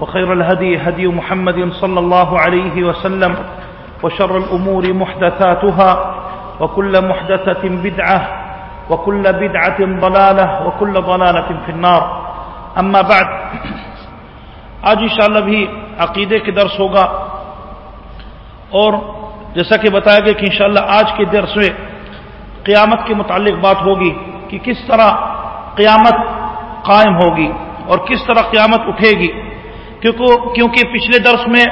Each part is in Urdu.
وخير الهدي هدي محمد صلى الله عليه وسلم وشر الأمور محدثاتها وكل محدثة بدعة وكل بدعة ضلالة وكل ضلالة في النار. أما بعد، آج انشاءاللہ بھی عقیدے کے درس ہوگا اور جیسا کہ بتایا گیا کہ انشاءاللہ آج کے درس میں قیامت کے متعلق بات ہوگی کہ کس طرح قیامت قائم ہوگی اور کس طرح قیامت اٹھے گی۔ کیونکہ پچھلے درس میں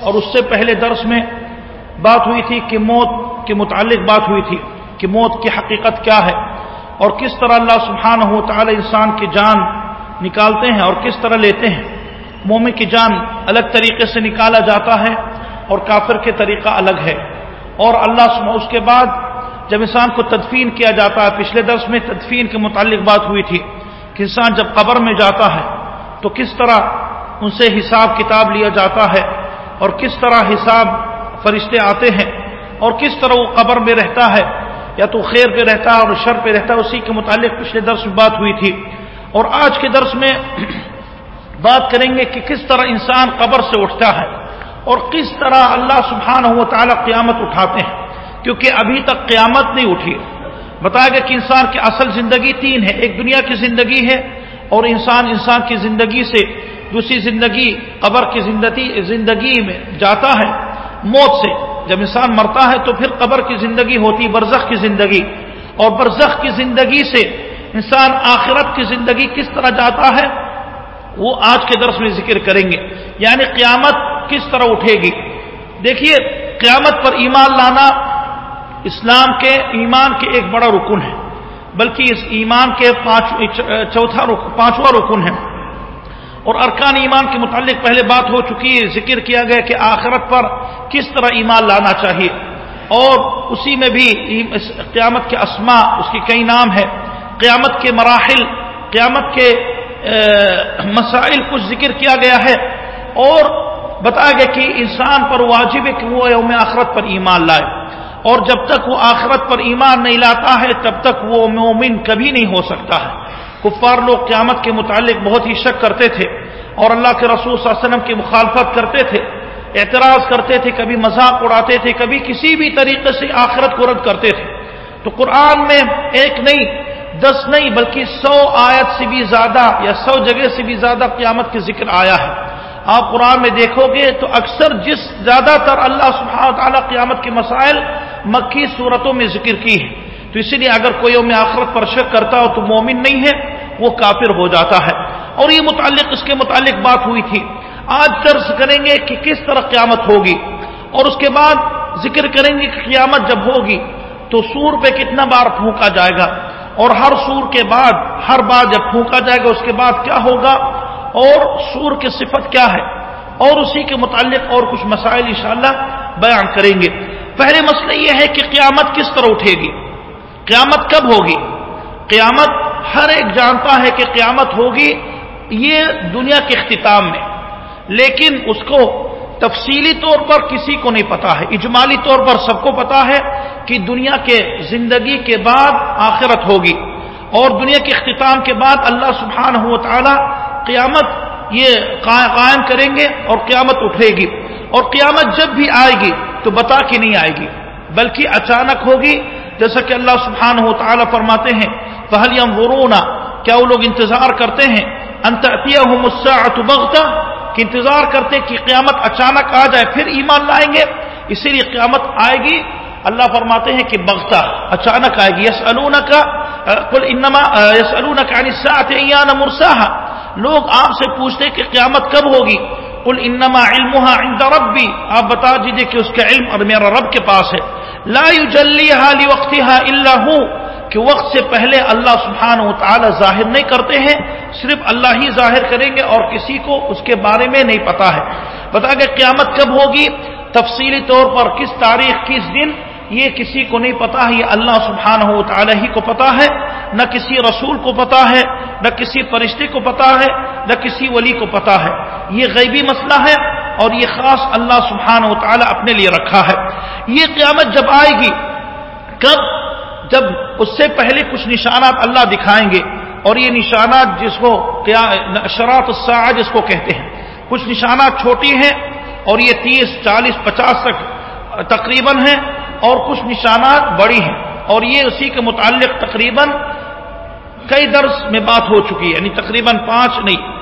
اور اس سے پہلے درس میں بات ہوئی تھی کہ موت کے متعلق بات ہوئی تھی کہ موت کی حقیقت کیا ہے اور کس طرح اللہ سبحانہ ہو تعالی انسان کی جان نکالتے ہیں اور کس طرح لیتے ہیں۔ مومن کی جان الگ طریقے سے نکالا جاتا ہے اور کافر کے طریقہ الگ ہے۔ اور اللہ اس کے بعد جب انسان کو تدفین کیا جاتا ہے، پچھلے درس میں تدفین کے متعلق بات ہوئی تھی کہ انسان جب قبر میں جاتا ہے تو کس طرح ان سے حساب کتاب لیا جاتا ہے اور کس طرح حساب فرشتے آتے ہیں اور کس طرح وہ قبر میں رہتا ہے، یا تو خیر پہ رہتا ہے اور شر پہ رہتا ہے، اسی کے متعلق پچھلے درس میں بات ہوئی تھی۔ اور آج کے درس میں بات کریں گے کہ کس طرح انسان قبر سے اٹھتا ہے اور کس طرح اللہ سبحانہ و تعالی قیامت اٹھاتے ہیں۔ کیونکہ ابھی تک قیامت نہیں اٹھی۔ بتایا گیا کہ انسان کی اصل زندگی تین ہے، ایک دنیا کی زندگی ہے اور انسان انسان کی زندگی سے دوسری زندگی قبر کی زندگی زندگی میں جاتا ہے موت سے۔ جب انسان مرتا ہے تو پھر قبر کی زندگی ہوتی، برزخ کی زندگی۔ اور برزخ کی زندگی سے انسان آخرت کی زندگی کس طرح جاتا ہے، وہ آج کے درس میں ذکر کریں گے۔ یعنی قیامت کس طرح اٹھے گی۔ دیکھیے، قیامت پر ایمان لانا اسلام کے، ایمان کے ایک بڑا رکن ہے، بلکہ اس ایمان کے پانچ چوتھا پانچواں رکن ہے۔ اور ارکان ایمان کے متعلق پہلے بات ہو چکی ہے، ذکر کیا گیا کہ آخرت پر کس طرح ایمان لانا چاہیے۔ اور اسی میں بھی قیامت کے اسما اس کی کئی نام ہے قیامت کے مراحل، قیامت کے مسائل کچھ ذکر کیا گیا ہے۔ اور بتایا گیا کہ انسان پر واجب ہے کہ وہ یوم آخرت پر ایمان لائے۔ اور جب تک وہ آخرت پر ایمان نہیں لاتا ہے، تب تک وہ مومن کبھی نہیں ہو سکتا ہے۔ کفار لوگ قیامت کے متعلق بہت ہی شک کرتے تھے اور اللہ کے رسول صلی اللہ علیہ وسلم کی مخالفت کرتے تھے، اعتراض کرتے تھے، کبھی مذاق اڑاتے تھے، کبھی کسی بھی طریقے سے آخرت کو رد کرتے تھے۔ تو قرآن میں ایک نہیں، دس نہیں، بلکہ سو آیت سے بھی زیادہ یا سو جگہ سے بھی زیادہ قیامت کے ذکر آیا ہے۔ آپ قرآن میں دیکھو گے تو اکثر جس زیادہ تر اللہ سبحانہ تعالیٰ قیامت کے مسائل مکی صورتوں میں ذکر کی ہے تو اسی لیے اگر کوئی میں آخرت پر شک کرتا ہو تو مومن نہیں ہے، وہ کافر ہو جاتا ہے۔ اور یہ متعلق، اس کے متعلق بات ہوئی تھی۔ آج درس کریں گے کہ کس طرح قیامت ہوگی۔ اور اس کے بعد ذکر کریں گے کہ قیامت جب ہوگی تو سور پہ کتنا بار پھونکا جائے گا۔ اور ہر سور کے بعد، ہر بار جب پھونکا جائے گا، اس کے بعد کیا ہوگا؟ اور سور کی صفت کیا ہے؟ اور اسی کے متعلق اور کچھ مسائل انشاءاللہ بیان کریں گے۔ پہلے مسئلہ یہ ہے کہ قیامت کس طرح اٹھے گی۔ قیامت کب ہوگی؟ قیامت ہر ایک جانتا ہے کہ قیامت ہوگی، یہ دنیا کے اختتام میں۔ لیکن اس کو تفصیلی طور پر کسی کو نہیں پتا ہے، اجمالی طور پر سب کو پتا ہے کہ دنیا کے زندگی کے بعد آخرت ہوگی۔ اور دنیا کے اختتام کے بعد اللہ سبحانہ و تعالی قیامت یہ قائم کریں گے اور قیامت اٹھے گی۔ اور قیامت جب بھی آئے گی تو بتا کے نہیں آئے گی، بلکہ اچانک ہوگی جیسا کہ اللہ سبحانہ و تعالی فرماتے ہیں پہل ورونا کیا وہ لوگ انتظار کرتے ہیں؟ بغتا کہ انتظار کرتے کہ قیامت اچانک آ جائے، پھر ایمان لائیں گے؟ اسی لیے قیامت آئے گی۔ اللہ فرماتے ہیں کہ بغتا اچانک آئے گی۔ یس کا کل انما یس کا مرساہ لوگ آپ سے پوچھتے کہ قیامت کب ہوگی؟ کل انما علم عند ربی آپ بتا دیجیے کہ اس کا علم اور میرا رب کے پاس ہے۔ لا يجليها لوقتها الا هو، کہ وقت سے پہلے اللہ سبحانہ و تعالی ظاہر نہیں کرتے ہیں، صرف اللہ ہی ظاہر کریں گے اور کسی کو اس کے بارے میں نہیں پتا ہے۔ بتا کہ قیامت کب ہوگی؟ تفصیلی طور پر کس تاریخ، کس دن؟ یہ کسی کو نہیں پتا ہے یہ اللہ سبحانہ و تعالی ہی کو پتا ہے، نہ کسی رسول کو پتا ہے، نہ کسی فرشتے کو پتا ہے، نہ کسی ولی کو پتا ہے۔ یہ غیبی مسئلہ ہے۔ اور یہ خاص اللہ سبحانہ و تعالی اپنے لیے رکھا ہے۔ یہ قیامت جب آئے گی، کب؟ جب اس سے پہلے کچھ نشانات اللہ دکھائیں گے۔ اور یہ نشانات جس کو شراط الساعہ جس کو کہتے ہیں، کچھ نشانات چھوٹی ہیں اور یہ تیس، چالیس، پچاس تک تقریباً ہیں اور کچھ نشانات بڑی ہیں۔ اور یہ اسی کے متعلق تقریباً کئی درس میں بات ہو چکی ہے یعنی تقریباً پانچ نہیں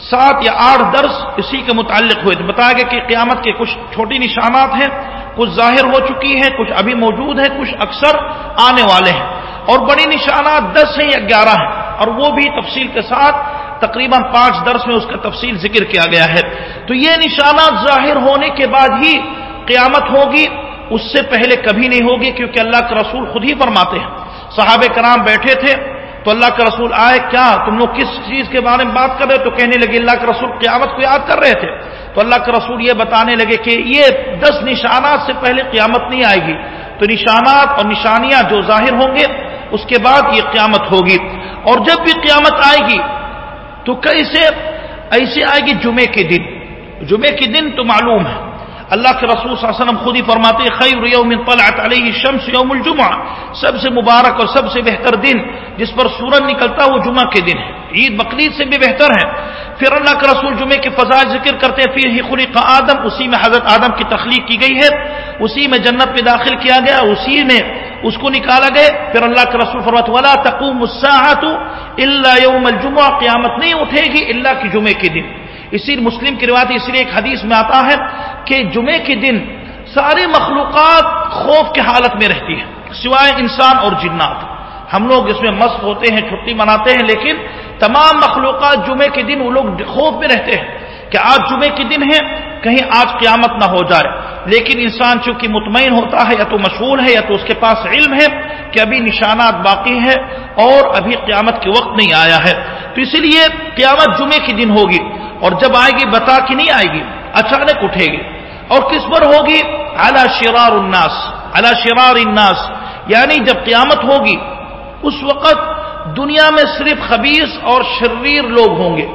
سات یا آٹھ درس اسی کے متعلق ہوئے بتایا گیا کہ قیامت کے کچھ چھوٹی نشانات ہیں، کچھ ظاہر ہو چکی ہیں، کچھ ابھی موجود ہیں، کچھ اکثر آنے والے ہیں۔ اور بڑی نشانات دس ہیں یا گیارہ ہیں۔ اور وہ بھی تفصیل کے ساتھ تقریباً پانچ درس میں اس کا تفصیل ذکر کیا گیا ہے۔ تو یہ نشانات ظاہر ہونے کے بعد ہی قیامت ہوگی۔ اس سے پہلے کبھی نہیں ہوگی، کیونکہ اللہ کے رسول خود ہی فرماتے ہیں۔ صحابہ کرام بیٹھے تھے۔ تو اللہ کا رسول آئے، کیا تم لوگ کس چیز کے بارے میں بات کر رہے تو کہنے لگے اللہ کے رسول قیامت کو یاد کر رہے تھے۔ تو اللہ کا رسول یہ بتانے لگے کہ یہ دس نشانات سے پہلے قیامت نہیں آئے گی۔ تو نشانات اور نشانیاں جو ظاہر ہوں گے، اس کے بعد یہ قیامت ہوگی۔ اور جب بھی قیامت آئے گی، تو کیسے؟ ایسے آئے گی جمعے کے دن۔ جمعے کے دن تو معلوم ہے۔ اللہ کے رسول صلی اللہ علیہ وسلم خود ہی فرماتے خیر یوم طلعت علیہ الشمس یوم الجمعہ، سب سے مبارک اور سب سے بہتر دن جس پر سورج نکلتا وہ جمعہ کے دن ہے۔ عید بقرعید سے بھی بہتر ہے۔ پھر اللہ کے رسول جمعے کے فضائل ذکر کرتے ہیں پھر ہی خلق آدم، اسی میں حضرت آدم کی تخلیق کی گئی ہے۔ اسی میں جنت میں داخل کیا گیا، اسی میں اس کو نکالا گئے پھر اللہ کے رسول فرمت والا تقوم الساعت الا یوم الجمعہ قیامت نہیں اٹھے گی اللہ کی جمعے کے دن۔ اسی مسلم کی روایت اس لیے ایک حدیث میں آتا ہے کہ جمعے کے دن سارے مخلوقات خوف کی حالت میں رہتی ہیں، سوائے انسان اور جنات۔ ہم لوگ اس میں مست ہوتے ہیں، چھٹی مناتے ہیں، لیکن تمام مخلوقات جمعے کے دن وہ لوگ خوف میں رہتے ہیں کہ آج جمعے کے دن ہے، کہیں آج قیامت نہ ہو جائے۔ لیکن انسان چونکہ مطمئن ہوتا ہے، یا تو مشغول ہے، یا تو اس کے پاس علم ہے کہ ابھی نشانات باقی ہیں اور ابھی قیامت کے وقت نہیں آیا ہے۔ تو اسی لیے قیامت جمعے کے دن ہوگی۔ اور جب آئے گی بتا کہ نہیں آئے گی، اچانک اٹھے گی۔ اور کس پر ہوگی؟ اعلی شرار الناس اعلی شرار الناس۔ یعنی جب قیامت ہوگی، اس وقت دنیا میں صرف خبیص اور شریر لوگ ہوں گے۔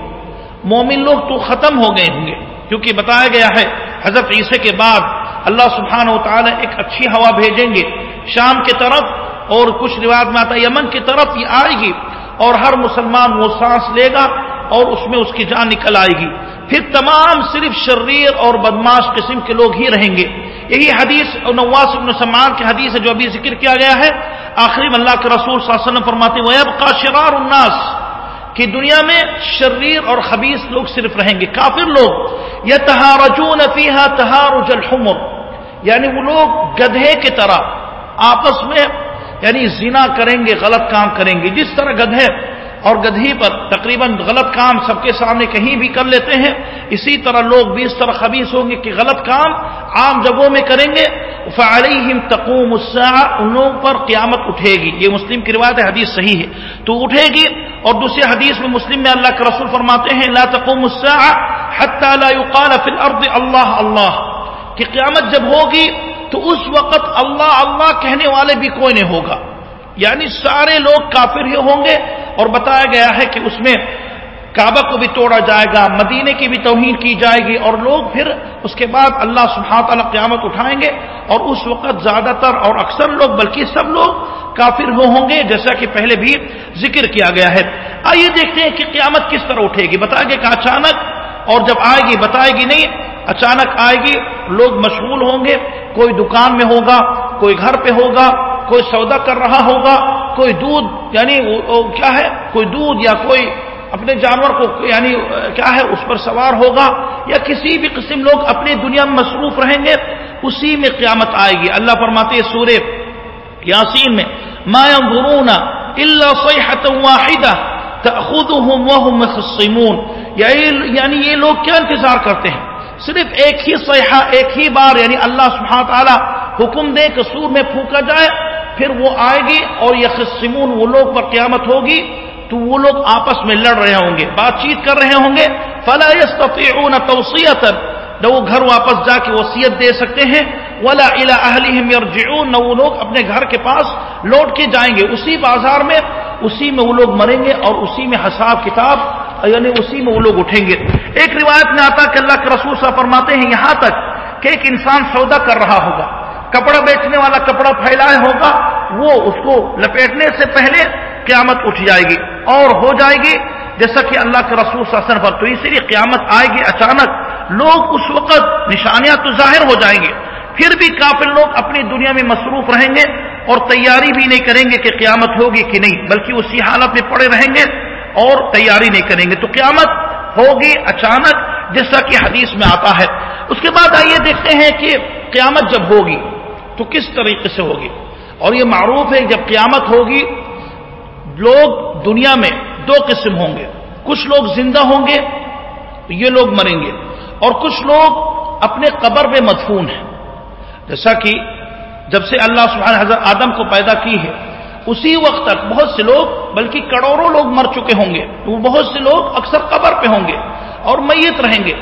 مومن لوگ تو ختم ہو گئے ہوں گے۔ کیونکہ بتایا گیا ہے، حضرت عیسے کے بعد اللہ سبحانہ و تعالی ایک اچھی ہوا بھیجیں گے۔ شام کی طرف اور کچھ روایت میں آتا یمن کی طرف یہ آئے گی اور ہر مسلمان وہ سانس لے گا۔ اور اس میں اس کی جان نکل آئے گی۔ پھر تمام صرف شریر اور بدماش قسم کے لوگ ہی رہیں گے۔ یہی حدیث نواس ابن سمان کی حدیث ہے جو ابھی ذکر کیا گیا ہے۔ آخری میں اللہ کے رسول صلی اللہ علیہ وسلم فرماتے ویب کا شرار الناس کہ دنیا میں شریر اور خبیص لوگ صرف رہیں گے۔ کافر لوگ۔ یا تہارجون فیحا تہارج الحمر۔ یعنی وہ لوگ گدھے کی طرح آپس میں یعنی زنا کریں گے، غلط کام کریں گے۔ جس طرح گدھے اور گدھی پر تقریباً غلط کام سب کے سامنے کہیں بھی کر لیتے ہیں۔ اسی طرح لوگ بھی اس طرح خبیص ہوں گے کہ غلط کام عام جگہوں میں کریں گے۔ فعلیہم تقوم الساعہ ان لوگوں پر قیامت اٹھے گی۔ یہ مسلم کی روایت ہے، حدیث صحیح ہے۔ تو اٹھے گی اور دوسری حدیث میں مسلم میں اللہ کے رسول فرماتے ہیں، لا تقوم الساعہ حتی لا يقال فی الارض اللہ اللہ کہ قیامت جب ہوگی تو اس وقت اللہ اللہ کہنے والے بھی کوئی نہیں ہوگا۔ یعنی سارے لوگ کافر ہی ہوں گے اور بتایا گیا ہے کہ اس میں کعبہ کو بھی توڑا جائے گا مدینے کی بھی توہین کی جائے گی اور لوگ پھر اس کے بعد اللہ سبحانہ تعالیٰ قیامت اٹھائیں گے اور اس وقت زیادہ تر اور اکثر لوگ بلکہ سب لوگ کافر ہو ہوں گے، جیسا کہ پہلے بھی ذکر کیا گیا ہے۔ آئیے دیکھتے ہیں کہ قیامت کس طرح اٹھے گی۔ بتائے گے کہ اچانک اور جب آئے گی، بتائے گی نہیں، اچانک آئے گی، لوگ مشغول ہوں گے، کوئی دکان میں ہوگا، کوئی گھر پہ ہوگا کوئی سودا کر رہا ہوگا، کوئی دودھ یعنی کیا ہے؟ کوئی دودھ یا کوئی اپنے جانور کو یعنی کیا ہے؟ اس پر سوار ہوگا یا کسی بھی قسم لوگ اپنی دنیا میں مصروف رہیں گے، اسی میں قیامت آئے گی۔ اللہ فرماتے سورے یاسین میں، ما ينظرون الا صيحه واحده تاخذهم وهم مخصمون. یعنی یہ لوگ کیا انتظار کرتے ہیں؟ صرف ایک ہی صیحہ، ایک ہی بار یعنی اللہ سبحانہ تعالی حکم دے کہ سور میں پھونکا جائے پھر وہ آئے گی اور یخسمون وہ لوگ پر قیامت ہوگی تو وہ لوگ آپس میں لڑ رہے ہوں گے، بات چیت کر رہے ہوں گے۔ فلا يستطيعون توصیت نہ وہ گھر واپس جا کے وصیت دے سکتے ہیں۔ ولا الى اهلهم يرجعون۔ نہ وہ لوگ اپنے گھر کے پاس لوٹ کے جائیں گے۔ اسی بازار میں، اسی میں وہ لوگ مریں گے اور اسی میں حساب کتاب یعنی اسی میں وہ لوگ اٹھیں گے۔ ایک روایت میں آتا کہ اللہ کے رسول صاحب فرماتے ہیں، یہاں تک کہ ایک انسان سودا کر رہا ہوگا۔ کپڑا بیچنے والا کپڑا پھیلائے ہوگا، وہ اس کو لپیٹنے سے پہلے قیامت اٹھ جائے گی اور ہو جائے گی۔ جیسا کہ اللہ کے رسول ساسن پر تو اسی لیے قیامت آئے گی اچانک۔ لوگ اس وقت نشانیاں تو ظاہر ہو جائیں گے۔ پھر بھی کافر لوگ اپنی دنیا میں مصروف رہیں گے اور تیاری بھی نہیں کریں گے کہ قیامت ہوگی کہ نہیں، بلکہ اسی حالت میں پڑے رہیں گے اور تیاری نہیں کریں گے۔ تو قیامت ہوگی اچانک، جیسا کہ حدیث میں آتا ہے۔ اس کے بعد آئیے دیکھتے ہیں کہ قیامت جب ہوگی تو کس طریقے سے ہوگی؟ اور یہ معروف ہے جب قیامت ہوگی، لوگ دنیا میں دو قسم ہوں گے۔ کچھ لوگ زندہ ہوں گے، یہ لوگ مریں گے۔ اور کچھ لوگ اپنے قبر میں مدفون ہیں۔ جیسا کہ جب سے اللہ سبحانہ حضرت آدم کو پیدا کی ہے، اسی وقت تک بہت سے لوگ، بلکہ کروڑوں لوگ مر چکے ہوں گے۔ وہ بہت سے لوگ اکثر قبر پہ ہوں گے اور میت رہیں گے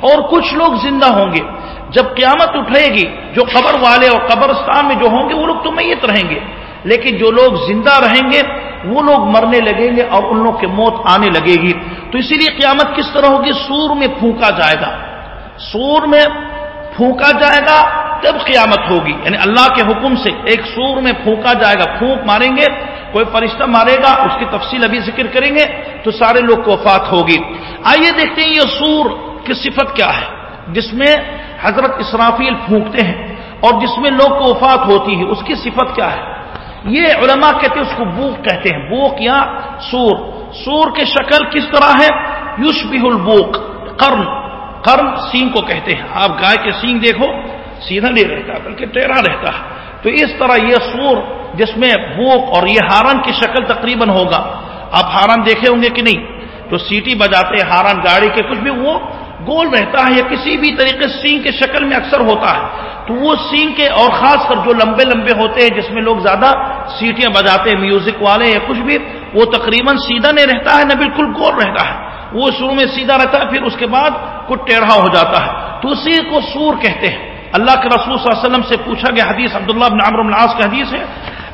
اور کچھ لوگ زندہ ہوں گے۔ جب قیامت اٹھے گی، جو قبر والے اور قبرستان میں جو ہوں گے، وہ لوگ تو میت رہیں گے۔ لیکن جو لوگ زندہ رہیں گے، وہ لوگ مرنے لگیں گے اور ان لوگ کے موت آنے لگے گی۔ تو اسی لیے قیامت کس طرح ہوگی؟ سور میں پھونکا جائے گا۔ سور میں پھونکا جائے گا، تب قیامت ہوگی۔ یعنی اللہ کے حکم سے ایک سور میں پھونکا جائے گا۔ پھونک ماریں گے، کوئی فرشتہ مارے گا، اس کی تفصیل ابھی ذکر کریں گے، تو سارے لوگ کو وفات ہوگی۔ آئیے دیکھتے ہیں یہ سور کی صفت کیا ہے۔ جس میں حضرت اسرافیل پھونکتے ہیں اور جس میں لوگ کو وفات ہوتی ہے، اس کی صفت کیا ہے؟ یہ علماء کہتے ہیں اس کو بوک کہتے ہیں۔ بوک یا سور۔ سور کی شکل کس طرح ہے؟ یوش البوک کرن کرن سینگ کو کہتے ہیں۔ آپ گائے کے سینگ دیکھو، سیدھا نہیں رہتا، بلکہ ٹیڑھا رہتا ہے۔ تو اس طرح یہ سور، جس میں بوک اور یہ ہارن کی شکل تقریباً ہوگا۔ آپ ہارن دیکھے ہوں گے کہ نہیں؟ تو سیٹی بجاتے ہارن گاڑی کے کچھ بھی، وہ گول رہتا ہے یا کسی بھی طریقے سینگ کے شکل میں اکثر ہوتا ہے، تو وہ سینگ کے اور خاص کر جو لمبے لمبے ہوتے ہیں، جس میں لوگ زیادہ سیٹیاں بجاتے ہیں، میوزک والے یا کچھ بھی، وہ تقریباً سیدھا نہیں رہتا ہے، نہ بالکل گول رہتا ہے۔ وہ شروع میں سیدھا رہتا ہے، پھر اس کے بعد کچھ ٹیڑھا ہو جاتا ہے۔ تو اسی کو سور کہتے ہیں۔ اللہ کے رسول صلی اللہ علیہ وسلم سے پوچھا گیا حدیث، عبداللہ بن عمر بن کا حدیث ہے۔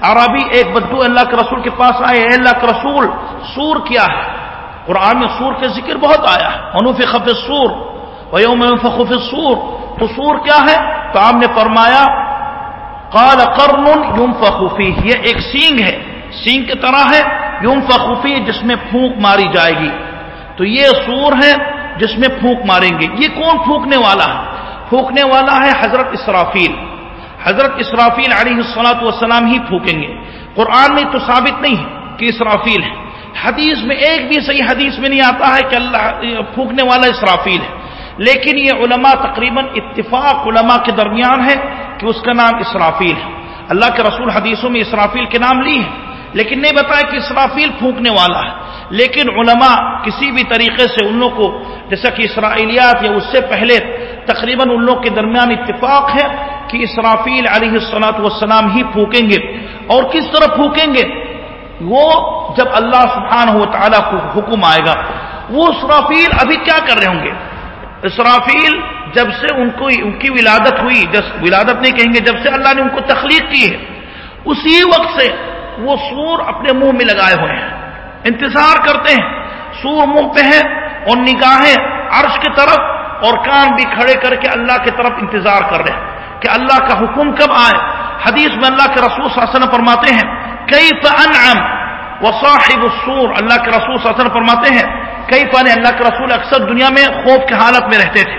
عربی ایک بدو اللہ کے رسول کے پاس آئے، اے اللہ کے رسول، سور کیا ہے؟ قرآن میں سور کے ذکر بہت آیا ہے۔ انوف خف سور ویوم فخف سور تو سور کیا ہے؟ تو آپ نے فرمایا، قال قرن یوم فخوفی یہ ایک سینگ ہے۔ سینگ کی طرح ہے یوم فخوفی جس میں پھونک ماری جائے گی۔ تو یہ سور ہے، جس میں پھونک ماریں گے۔ یہ کون پھونکنے والا ہے؟ پھونکنے والا ہے حضرت اسرافیل۔ حضرت اسرافیل علیہ السلاۃ والسلام ہی پھونکیں گے۔ قرآن میں تو ثابت نہیں ہے کہ اسرافیل ہے حدیث میں ایک بھی صحیح حدیث میں نہیں آتا ہے کہ اللہ پھونکنے والا اسرافیل ہے۔ لیکن یہ علماء تقریباً اتفاق علماء کے درمیان ہے کہ اس کا نام اسرافیل ہے۔ اللہ کے رسول حدیثوں میں اسرافیل کے نام لی ہے لیکن نہیں بتایا کہ اسرافیل پھونکنے والا ہے۔ لیکن علماء کسی بھی طریقے سے ان لوگ کو، جیسا کہ اسرائیلیات یا اس سے پہلے تقریباً ان لوگ کے درمیان اتفاق ہے کہ اسرافیل علیہ السلاۃ والسلام ہی پھونکیں گے۔ اور کس طرح پھونکیں گے؟ وہ جب اللہ سبحانہ و تعالیٰ کو حکم آئے گا، وہ اسرافیل ابھی کیا کر رہے ہوں گے؟ اسرافیل جب سے ان کو ان کی ولادت ہوئی، جس ولادت نہیں کہیں گے، جب سے اللہ نے ان کو تخلیق کی ہے، اسی وقت سے وہ سور اپنے منہ میں لگائے ہوئے ہیں۔ انتظار کرتے ہیں۔ سور منہ پہ ہے اور نگاہیں عرش کی طرف اور کان بھی کھڑے کر کے اللہ کی طرف انتظار کر رہے ہیں کہ اللہ کا حکم کب آئے۔ حدیث میں اللہ کے رسول صلی اللہ علیہ وسلم فرماتے ہیں کئی انعم؟ فنعم وصاحب السور. اللہ کے رسول صلی فرماتے ہیں، کئی فن اللہ کے رسول اکثر دنیا میں خوف کی حالت میں رہتے تھے،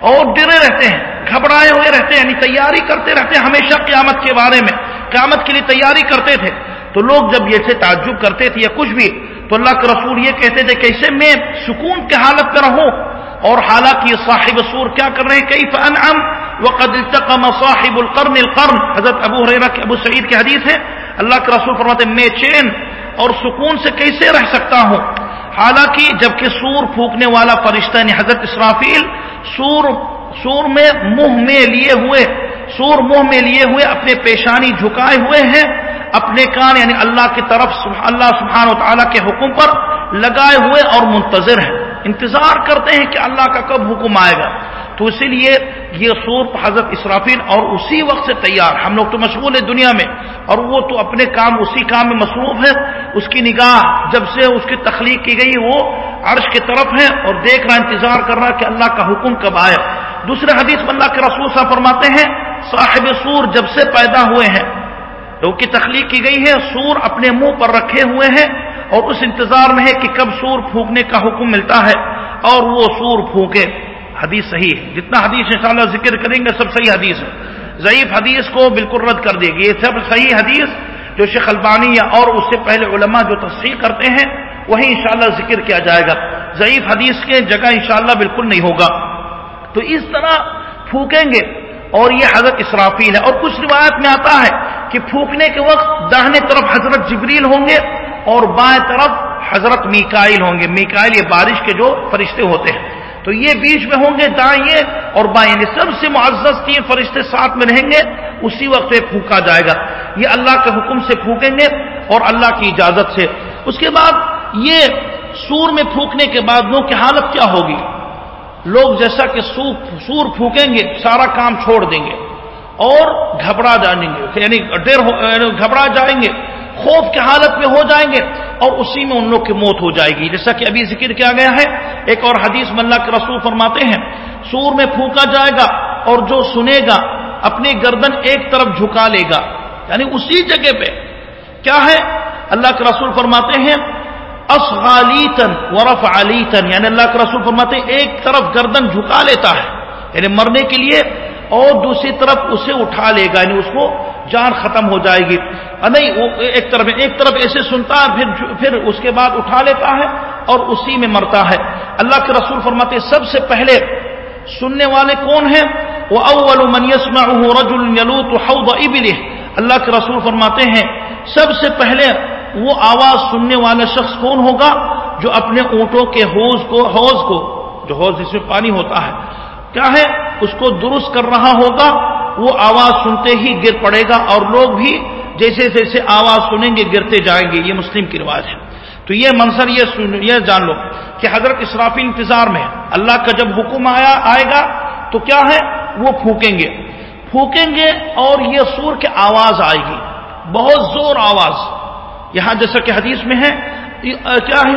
اور ڈرے رہتے ہیں، گھبرائے ہوئے رہتے ہیں یعنی تیاری کرتے رہتے ہیں ہمیشہ قیامت کے بارے میں، قیامت کے لیے تیاری کرتے تھے۔ تو لوگ جب یہ سے تعجب کرتے تھے یا کچھ بھی، تو اللہ کے رسول یہ کہتے تھے، کیسے میں سکون کی حالت میں رہوں؟ اور حالانکہ یہ صاحب سور کیا کر رہے ہیں؟ کئی فنعم وقد التقم صاحب القرن القرن؟ حضرت ابو حریرہ کے، ابو سعید کی حدیث ہے اللہ کے رسول فرماتے ہیں، میں چین اور سکون سے کیسے رہ سکتا ہوں؟ حالانکہ جبکہ سور پھونکنے والا فرشتہ نے حضرت اسرافیل سور سور میں منہ میں لیے ہوئے، سور منہ میں لیے ہوئے اپنے پیشانی جھکائے ہوئے ہیں، اپنے کان یعنی اللہ کی طرف اللہ سبحانہ و تعالیٰ کے حکم پر لگائے ہوئے اور منتظر ہیں۔ انتظار کرتے ہیں کہ اللہ کا کب حکم آئے گا۔ تو اسی لیے یہ سور حضرت اسرافیل اور اسی وقت سے تیار، ہم لوگ تو مشغول ہیں دنیا میں، اور وہ تو اپنے کام، اسی کام میں مصروف ہے اس کی نگاہ جب سے اس کی تخلیق کی گئی، وہ عرش کی طرف ہے اور دیکھ رہا انتظار کر رہا کہ اللہ کا حکم کب آئے۔ دوسرے حدیث اللہ کے رسول صاحب فرماتے ہیں، صاحب سور جب سے پیدا ہوئے ہیں، تو کی تخلیق کی گئی ہے، سور اپنے منہ پر رکھے ہوئے ہیں، اور اس انتظار میں ہے کہ کب سور پھونکنے کا حکم ملتا ہے، اور وہ سور پھونکے۔ حدیث صحیح ہے۔ جتنا حدیث انشاءاللہ ذکر کریں گے سب صحیح حدیث ہے۔ ضعیف حدیث کو بالکل رد کر دے گی یہ سب صحیح حدیث جو شیخ البانی یا اور اس سے پہلے علماء جو تصحیح کرتے ہیں، وہی انشاءاللہ ذکر کیا جائے گا۔ ضعیف حدیث کے جگہ انشاءاللہ بالکل نہیں ہوگا۔ تو اس طرح پھونکیں گے۔ اور یہ حضرت اسرافیل ہے۔ اور کچھ روایت میں آتا ہے کہ پھونکنے کے وقت داہنے طرف حضرت جبریل ہوں گے اور بائیں طرف حضرت میکائل ہوں گے۔ میکائل یہ بارش کے جو فرشتے ہوتے ہیں۔ تو یہ بیچ میں ہوں گے دائیں اور بائیں سب سے معزز تین فرشتے ساتھ میں رہیں گے، اسی وقت پھونکا جائے گا۔ یہ اللہ کے حکم سے پھونکیں گے اور اللہ کی اجازت سے۔ اس کے بعد یہ سور میں پھونکنے کے بعد لوگ کی حالت کیا ہوگی؟ لوگ جیسا کہ سور پھونکیں گے، سارا کام چھوڑ دیں گے اور گھبرا جائیں گے یعنی ڈر یعنی گھبرا جائیں گے۔ خوف کی حالت میں ہو جائیں گے اور اسی میں ان لوگ کی موت ہو جائے گی۔ جیسا کہ ابھی ذکر کیا گیا ہے، ایک اور حدیث ملا کے رسول فرماتے ہیں، سور میں پھونکا جائے گا اور جو سنے گا، اپنی گردن ایک طرف جھکا لے گا۔ یعنی اسی جگہ پہ کیا ہے؟ اللہ کے رسول فرماتے ہیں اصغالیتن ورف علیتن یعنی اللہ کے رسول فرماتے ہیں، ایک طرف گردن جھکا لیتا ہے۔ یعنی مرنے کے لیے اور دوسری طرف اسے اٹھا لے گا یعنی اس کو جان ختم ہو جائے گی۔ نہیں ایک طرف ایک طرف ایسے سنتا ہے، پھر پھر اس کے بعد اٹھا لیتا ہے اور اسی میں مرتا ہے۔ اللہ کے رسول فرماتے سب سے پہلے سننے والے کون ہیں؟ وہ اول من رجل حوض ابله اللہ کے رسول فرماتے ہیں، سب سے پہلے وہ آواز سننے والا شخص کون ہوگا جو اپنے اونٹوں کے حوض کو حوض کو، جو حوض جس میں پانی ہوتا ہے، کیا ہے؟ اس کو درست کر رہا ہوگا، وہ آواز سنتے ہی گر پڑے گا اور لوگ بھی جیسے جیسے آواز سنیں گے، گرتے جائیں گے۔ یہ مسلم کی رواج ہے۔ تو یہ منظر، یہ یہ جان لو کہ حضرت اسرافی انتظار میں اللہ کا جب حکم آیا، آئے گا تو کیا ہے؟ وہ پھونکیں گے۔ پھونکیں گے اور یہ سور کی آواز آئے گی۔ بہت زور آواز۔ یہاں جیسا کہ حدیث میں ہے، کیا ہے؟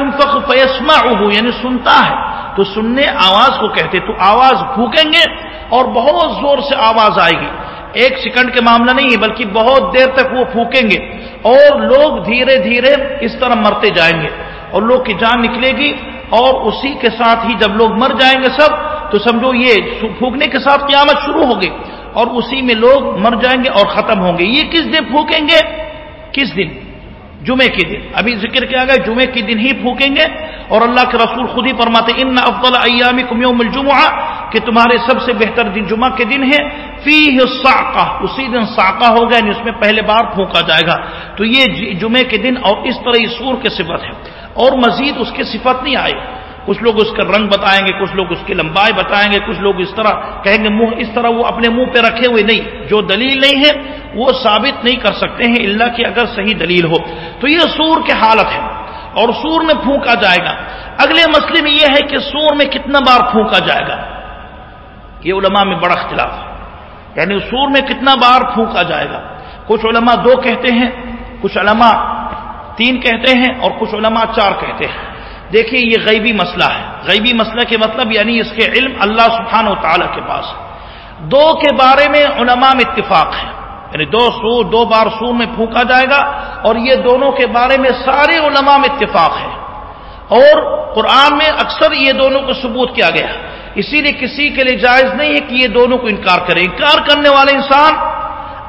فیسما یعنی سنتا ہے۔ تو سننے آواز کو کہتے تو آواز پھونکیں گے اور بہت زور سے آواز آئے گی۔ ایک سیکنڈ کے معاملہ نہیں ہے، بلکہ بہت دیر تک وہ پھونکیں گے۔ اور لوگ دھیرے دھیرے اس طرح مرتے جائیں گے۔ اور لوگ کی جان نکلے گی اور اسی کے ساتھ ہی جب لوگ مر جائیں گے سب، تو سمجھو یہ پھونکنے کے ساتھ قیامت شروع ہوگی۔ اور اسی میں لوگ مر جائیں گے اور ختم ہوں گے۔ یہ کس دن پھونکیں گے؟ کس دن؟ جمعے کے دن۔ ابھی ذکر کیا گیا، جمعے کے دن ہی پھونکیں گے۔ اور اللہ کے رسول خود ہی فرماتے ان افضل ایامی یوم الجمعہ، کہ تمہارے سب سے بہتر دن جمعہ کے دن ہے فی ساقہ اسی دن ساقہ ہوگا یعنی اس میں پہلے بار پھونکا جائے گا۔ تو یہ جمعے کے دن اور اس طرح یہ سور کے صفت ہے اور مزید اس کی صفت نہیں آئے۔ کچھ لوگ اس کا رنگ بتائیں گے، کچھ لوگ اس کی لمبائی بتائیں گے، کچھ لوگ اس طرح کہیں گے منہ، اس طرح وہ اپنے منہ پہ رکھے ہوئے نہیں، جو دلیل نہیں ہے، وہ ثابت نہیں کر سکتے ہیں اللہ کی اگر صحیح دلیل ہو۔ تو یہ سور کی حالت ہے اور سور میں پھونکا جائے گا۔ اگلے مسئلے میں یہ ہے کہ سور میں کتنا بار پھونکا جائے گا۔ یہ علماء میں بڑا اختلاف ہے۔ یعنی سور میں کتنا بار پھونکا جائے گا۔ کچھ علماء دو کہتے ہیں، کچھ علماء تین کہتے ہیں اور کچھ علماء چار کہتے ہیں۔ دیکھیے یہ غیبی مسئلہ ہے۔ غیبی مسئلہ کے مطلب یعنی اس کے علم اللہ سبحان و تعالی کے پاس دو کے بارے میں علماء میں اتفاق ہے۔ یعنی دو سور دو بار سور میں پھونکا جائے گا اور یہ دونوں کے بارے میں سارے علماء میں اتفاق ہے۔ اور قرآن میں اکثر یہ دونوں کو ثبوت کیا گیا۔ اسی لیے کسی کے لیے جائز نہیں ہے کہ یہ دونوں کو انکار کرے۔ انکار کرنے والے انسان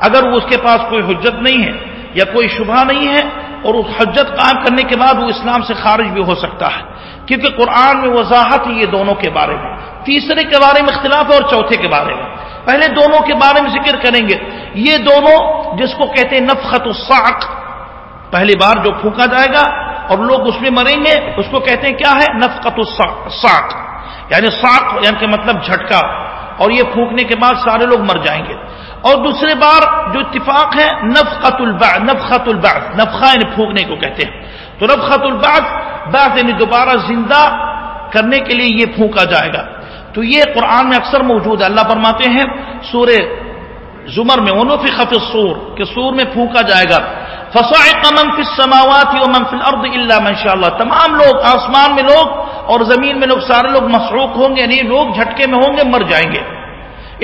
اگر وہ اس کے پاس کوئی حجت نہیں ہے یا کوئی شبہ نہیں ہے اور اس حجت قائم کرنے کے بعد وہ اسلام سے خارج بھی ہو سکتا ہے۔ کیونکہ قرآن میں وضاحت ہے یہ دونوں کے بارے میں۔ تیسرے کے بارے میں اختلاف ہے اور چوتھے کے بارے میں۔ پہلے دونوں کے بارے میں ذکر کریں گے۔ یہ دونوں جس کو کہتے ہیں نفخت الساق پہلی بار جو پھونکا جائے گا اور لوگ اس میں مریں گے، اس کو کہتے ہیں کیا ہے؟ نفقت الساق یعنی ساق یعنی کہ مطلب جھٹکا۔ اور یہ پھونکنے کے بعد سارے لوگ مر جائیں گے۔ اور دوسرے بار جو اتفاق ہے نفقت البعث نفقت البعث نفخہ یعنی پھونکنے کو کہتے ہیں۔ تو نفقت البعث بعث یعنی دوبارہ زندہ کرنے کے لیے یہ پھونکا جائے گا۔ تو یہ قرآن میں اکثر موجود ہے۔ اللہ فرماتے ہیں، سورہ زمر میں، ونفخ فی الصور، کہ سور میں پھونکا جائے گا۔ فصعق من فی السماوات ومن فی الارض الا من شاء اللہ تمام لوگ، آسمان میں لوگ اور زمین میں لوگ، سارے لوگ مسروق ہوں گے یعنی لوگ جھٹکے میں ہوں گے، مر جائیں گے۔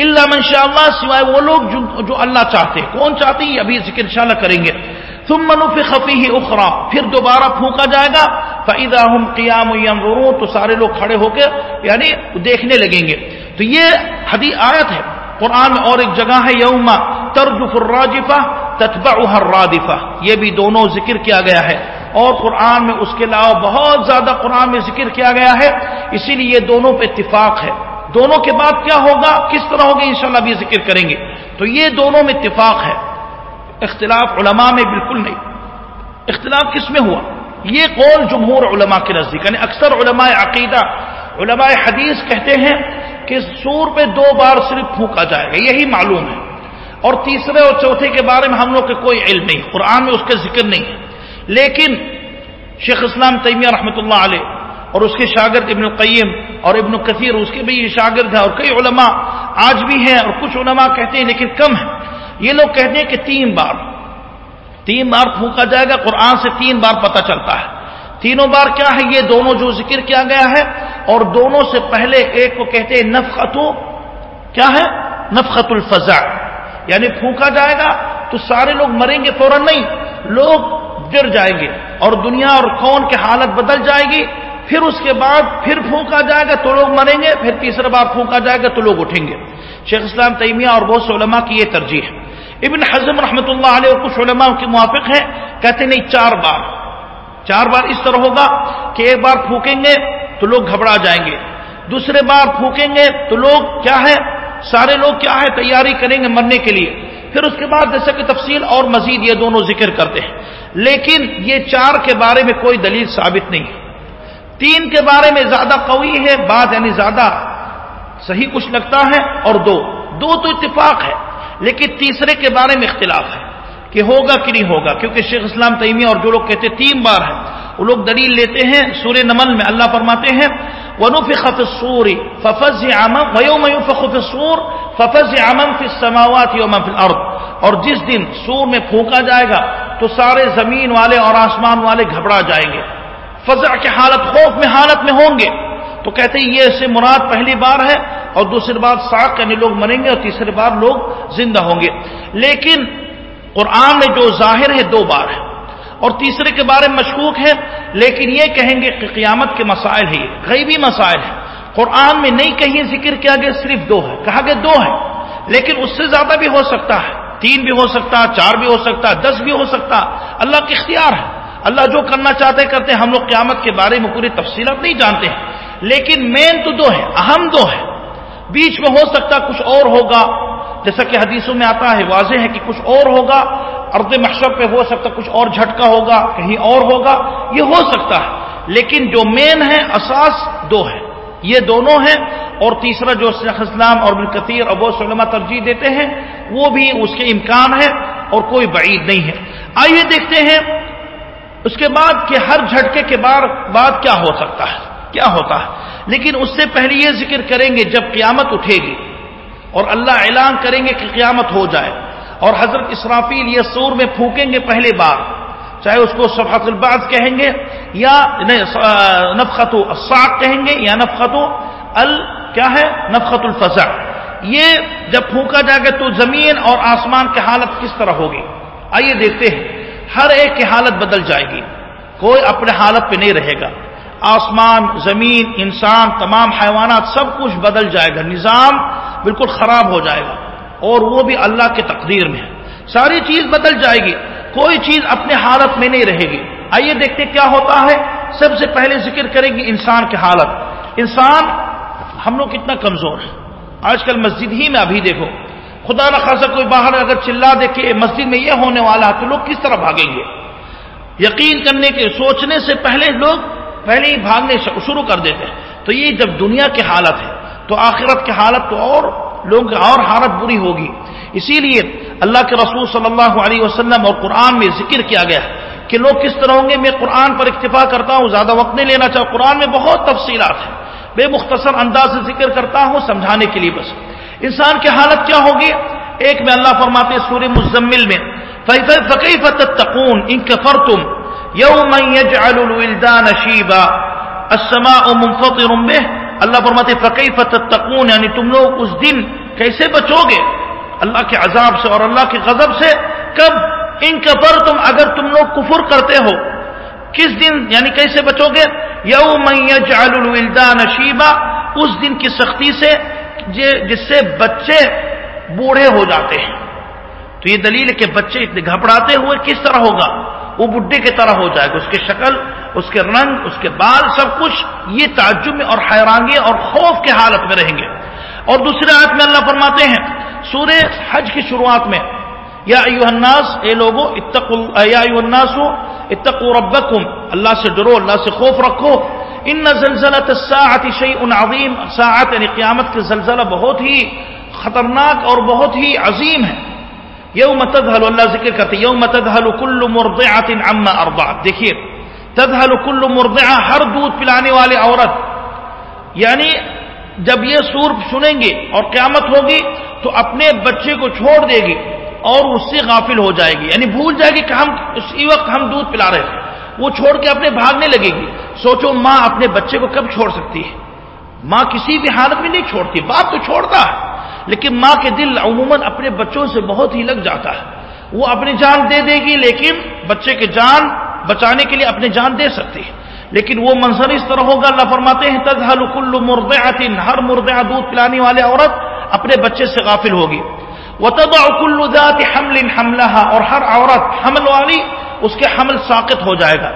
اللہ من شاء اللہ سوائے وہ لوگ جو, اللہ چاہتے ہیں۔ کون چاہتے ہیں؟ ابھی ذکر انشاءاللہ کریں گے۔ ثم منفخ فیہ اخرى۔ پھر دوبارہ پھونکا جائے گا۔ فاذا هم قیام ينظرون۔ تو سارے لوگ کھڑے ہو کے یعنی دیکھنے لگیں گے۔ تو یہ حدیث آیت ہے۔ قرآن میں اور ایک جگہ ہے یوم ترجف الراجفہ تتبعها الرادفہ۔ یہ بھی دونوں ذکر کیا گیا ہے۔ اور قرآن میں اس کے علاوہ بہت زیادہ قرآن میں ذکر کیا گیا ہے۔ اسی لیے یہ دونوں پہ اتفاق ہے۔ دونوں کے بعد کیا ہوگا؟ کس طرح ہوگا؟ انشاءاللہ بھی ذکر کریں گے۔ تو یہ دونوں میں اتفاق ہے۔ اختلاف علماء میں بالکل نہیں۔ اختلاف کس میں ہوا؟ یہ قول جمہور علماء کے نزدیک یعنی اکثر علماء عقیدہ، علماء حدیث کہتے ہیں کہ سور پہ دو بار صرف پھونکا جائے گا، یہی معلوم ہے۔ اور تیسرے اور چوتھے کے بارے میں ہم لوگ کے کوئی علم نہیں، قرآن میں اس کا ذکر نہیں ہے۔ لیکن شیخ اسلام تیمیہ رحمۃ اللہ علیہ اور اس کے شاگرد ابن القیم اور ابن کثیر اس کے بھی یہ شاگرد ہیں اور کئی علماء آج بھی ہیں اور کچھ علماء کہتے ہیں لیکن کم ہے یہ لوگ کہتے ہیں کہ تین بار تین بار پھونکا جائے گا، قرآن سے تین بار پتہ چلتا ہے۔ تینوں بار کیا ہے؟ یہ دونوں جو ذکر کیا گیا ہے اور دونوں سے پہلے ایک کو کہتے ہیں نفقت کیا ہے؟ نفقت الفضا یعنی پھونکا جائے گا تو سارے لوگ مریں گے فوراً نہیں، لوگ گر جائیں گے اور دنیا اور کون کی حالت بدل جائے گی؟ پھر اس کے بعد پھر پھونکا جائے گا تو لوگ مریں گے، پھر تیسرا بار پھونکا جائے گا تو لوگ اٹھیں گے۔ شیخ اسلام تیمیہ اور بہت سے علماء کی یہ ترجیح ہے۔ ابن حزم رحمۃ اللہ علیہ اور کچھ علماء کے موافق ہے کہتے نہیں، چار بار۔ چار بار اس طرح ہوگا کہ ایک بار پھونکیں گے تو لوگ گھبرا جائیں گے۔ دوسرے بار پھونکیں گے تو لوگ کیا ہے سارے لوگ کیا ہے تیاری کریں گے مرنے کے لیے۔ پھر اس کے بعد جیسا کہ تفصیل اور مزید یہ دونوں ذکر کرتے ہیں۔ لیکن یہ چار کے بارے میں کوئی دلیل ثابت نہیں ہے۔ تین کے بارے میں زیادہ قوی ہے بات یعنی زیادہ صحیح کچھ لگتا ہے اور دو۔ دو تو اتفاق ہے، لیکن تیسرے کے بارے میں اختلاف ہے کہ ہوگا کہ نہیں ہوگا، کیونکہ شیخ اسلام تیمیہ اور جو لوگ کہتے ہیں تین بار ہے وہ لوگ دلیل لیتے ہیں سورہ نمل میں اللہ فرماتے ہیں، ونفخ في الصور ففزع من ويوم ينفخ في الصور ففزع من في السماوات الارض اور جس دن سور میں پھونکا جائے گا تو سارے زمین والے اور آسمان والے گھبرا جائیں گے۔ فضع کی حالت خوف میں حالت میں ہوں گے۔ تو کہتے ہیں یہ سے مراد پہلی بار ہے اور دوسری بار ساک یعنی لوگ مریں گے اور تیسری بار لوگ زندہ ہوں گے۔ لیکن قرآن میں جو ظاہر ہے دو بار ہے اور تیسرے کے بارے میں مشکوک ہے، لیکن یہ کہیں گے کہ قیامت کے مسائل ہے یہ غیبی مسائل ہے قرآن میں نہیں کہیں ذکر کیا گیا، صرف دو ہے۔ کہا گیا دو ہے لیکن اس سے زیادہ بھی ہو سکتا ہے۔ تین بھی ہو سکتا ہے چار بھی ہو سکتا ہے دس بھی ہو سکتا۔ اللہ کے اختیار ہے اللہ جو کرنا چاہتے کرتے ہیں، ہم لوگ قیامت کے بارے میں پوری تفصیلات نہیں جانتے ہیں۔ لیکن مین تو دو ہے اہم دو ہے بیچ میں ہو سکتا کچھ اور ہوگا، جیسا کہ حدیثوں میں آتا ہے، واضح ہے کہ کچھ اور ہوگا۔ ارد محشر پہ ہو سکتا کچھ اور جھٹکا ہوگا، کہیں اور ہوگا، یہ ہو سکتا ہے۔ لیکن جو مین ہے اساس دو ہے یہ دونوں ہیں۔ اور تیسرا جو شیخ اسلام اور بالکثیر ابو سلمہ ترجیح دیتے ہیں، وہ بھی اس کے امکان ہے اور کوئی بعید نہیں ہے۔ آئیے دیکھتے ہیں اس کے بعد کہ ہر جھٹکے کے بعد کیا ہو سکتا ہے؟ کیا ہوتا ہے؟ لیکن اس سے پہلے یہ ذکر کریں گے جب قیامت اٹھے گی اور اللہ اعلان کریں گے کہ قیامت ہو جائے۔ اور حضرت اسرافیل یہ سور میں پھونکیں گے پہلے بار۔ چاہے اس کو صفحت الباز کہیں گے یا نفقت الساق کہیں گے یا نفقت ال، کیا ہے؟ نفقت الفضا یہ جب پھونکا جائے گا تو زمین اور آسمان کی حالت کس طرح ہوگی؟ آئیے دیکھتے ہیں۔ ہر ایک کی حالت بدل جائے گی۔ کوئی اپنے حالت پہ نہیں رہے گا۔ آسمان، زمین، انسان، تمام حیوانات سب کچھ بدل جائے گا۔ نظام بالکل خراب ہو جائے گا۔ اور وہ بھی اللہ کے تقدیر میں ہے۔ ساری چیز بدل جائے گی۔ کوئی چیز اپنے حالت میں نہیں رہے گی۔ آئیے دیکھتے کیا ہوتا ہے۔ سب سے پہلے ذکر کرے گی انسان کی حالت۔ انسان ہم لوگ کتنا کمزور ہے آج کل مسجد ہی میں ابھی دیکھو۔ خدا نخواصہ کوئی باہر اگر چلا دیکھے مسجد میں یہ ہونے والا ہے تو لوگ کس طرح بھاگیں گے؟ یقین کرنے کے سوچنے سے پہلے لوگ پہلے ہی بھاگنے شروع کر دیتے ہیں۔ تو یہ جب دنیا کی حالت ہے، تو آخرت کی حالت تو اور لوگوں کی اور حالت بری ہوگی۔ اسی لیے اللہ کے رسول صلی اللہ علیہ وسلم اور قرآن میں ذکر کیا گیا ہے کہ لوگ کس طرح ہوں گے۔ میں قرآن پر اکتفا کرتا ہوں، زیادہ وقت نہیں لینا چاہوں قرآن میں بہت تفصیلات ہیں۔ بے مختصر انداز سے ذکر کرتا ہوں، سمجھانے کے لیے بس۔ انسان کی حالت کیا ہوگی؟ ایک میں اللہ فرماتے ہیں سورہ مزمل میں فقی فتقون ان کفر تم یوم الولدان شیبا السماء منفطر به۔ اللہ فرماتے فقی فتقون یعنی تم لوگ اس دن کیسے بچو گے؟ اللہ کے عذاب سے اور اللہ کے غضب سے۔ کب؟ ان کفر تم اگر تم لوگ کفر کرتے ہو۔ کس دن؟ یعنی کیسے بچو گے؟ یوم يجعل الولدان شیبا اس دن کی سختی سے جس سے بچے بوڑھے ہو جاتے ہیں۔ تو یہ دلیل ہے کہ بچے اتنے گھبراتے ہوئے کس طرح ہوگا؟ وہ بڈھے کی طرح ہو جائے گا۔ اس کی شکل، اس کے رنگ، اس کے بال، سب کچھ یہ تعجب میں اور حیرانگی اور خوف کے حالت میں رہیں گے۔ اور دوسرے آیت میں اللہ فرماتے ہیں، سورہ حج کی شروعات میں، یا ایوہ الناس، اے لوگو یا ایوہ الناس اتقوا ربکم۔ اللہ سے ڈرو، اللہ سے خوف رکھو۔ ان زلزلت الساعت شیء عظیم۔ ساعت یعنی قیامت کے زلزلہ بہت ہی خطرناک اور بہت ہی عظیم ہے۔ یوم تدہل اللہ ذکر کرتے یوم تدہل کل مرضعت عما ارضعت۔ دیکھیے تدہل کل مرضعہ ہر دودھ پلانے والے عورت یعنی جب یہ سور سنیں گے اور قیامت ہوگی تو اپنے بچے کو چھوڑ دے گی اور اس سے غافل ہو جائے گی۔ یعنی بھول جائے گی کہ ہم اسی وقت ہم دودھ پلا رہے تھے۔ وہ چھوڑ کے اپنے بھاگنے لگے گی۔ سوچو ماں اپنے بچے کو کب چھوڑ سکتی ہے؟ ماں کسی بھی حالت میں نہیں چھوڑتی۔ باپ تو چھوڑتا ہے، لیکن ماں کے دل عموماً اپنے بچوں سے بہت ہی لگ جاتا ہے۔ وہ اپنی جان دے دے گی، لیکن بچے کے جان بچانے کے لیے اپنی جان دے سکتی ہے۔ لیکن وہ منظر اس طرح ہوگا، اللہ فرماتے ہیں تجحل کل مرد ہر مرد دودھ پلانے والے عورت اپنے بچے سے غافل ہوگی۔ وہ تبا کل ذات حمل حملہ اور ہر عورت حمل والی اس کے حمل ساقت ہو جائے گا۔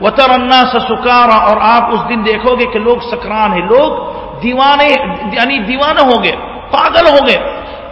وہ ترنا سکارا اور آپ اس دن دیکھو گے کہ لوگ سکران ہیں۔ لوگ دیوانے یعنی دیوانہ ہوں گے، پاگل ہو گئے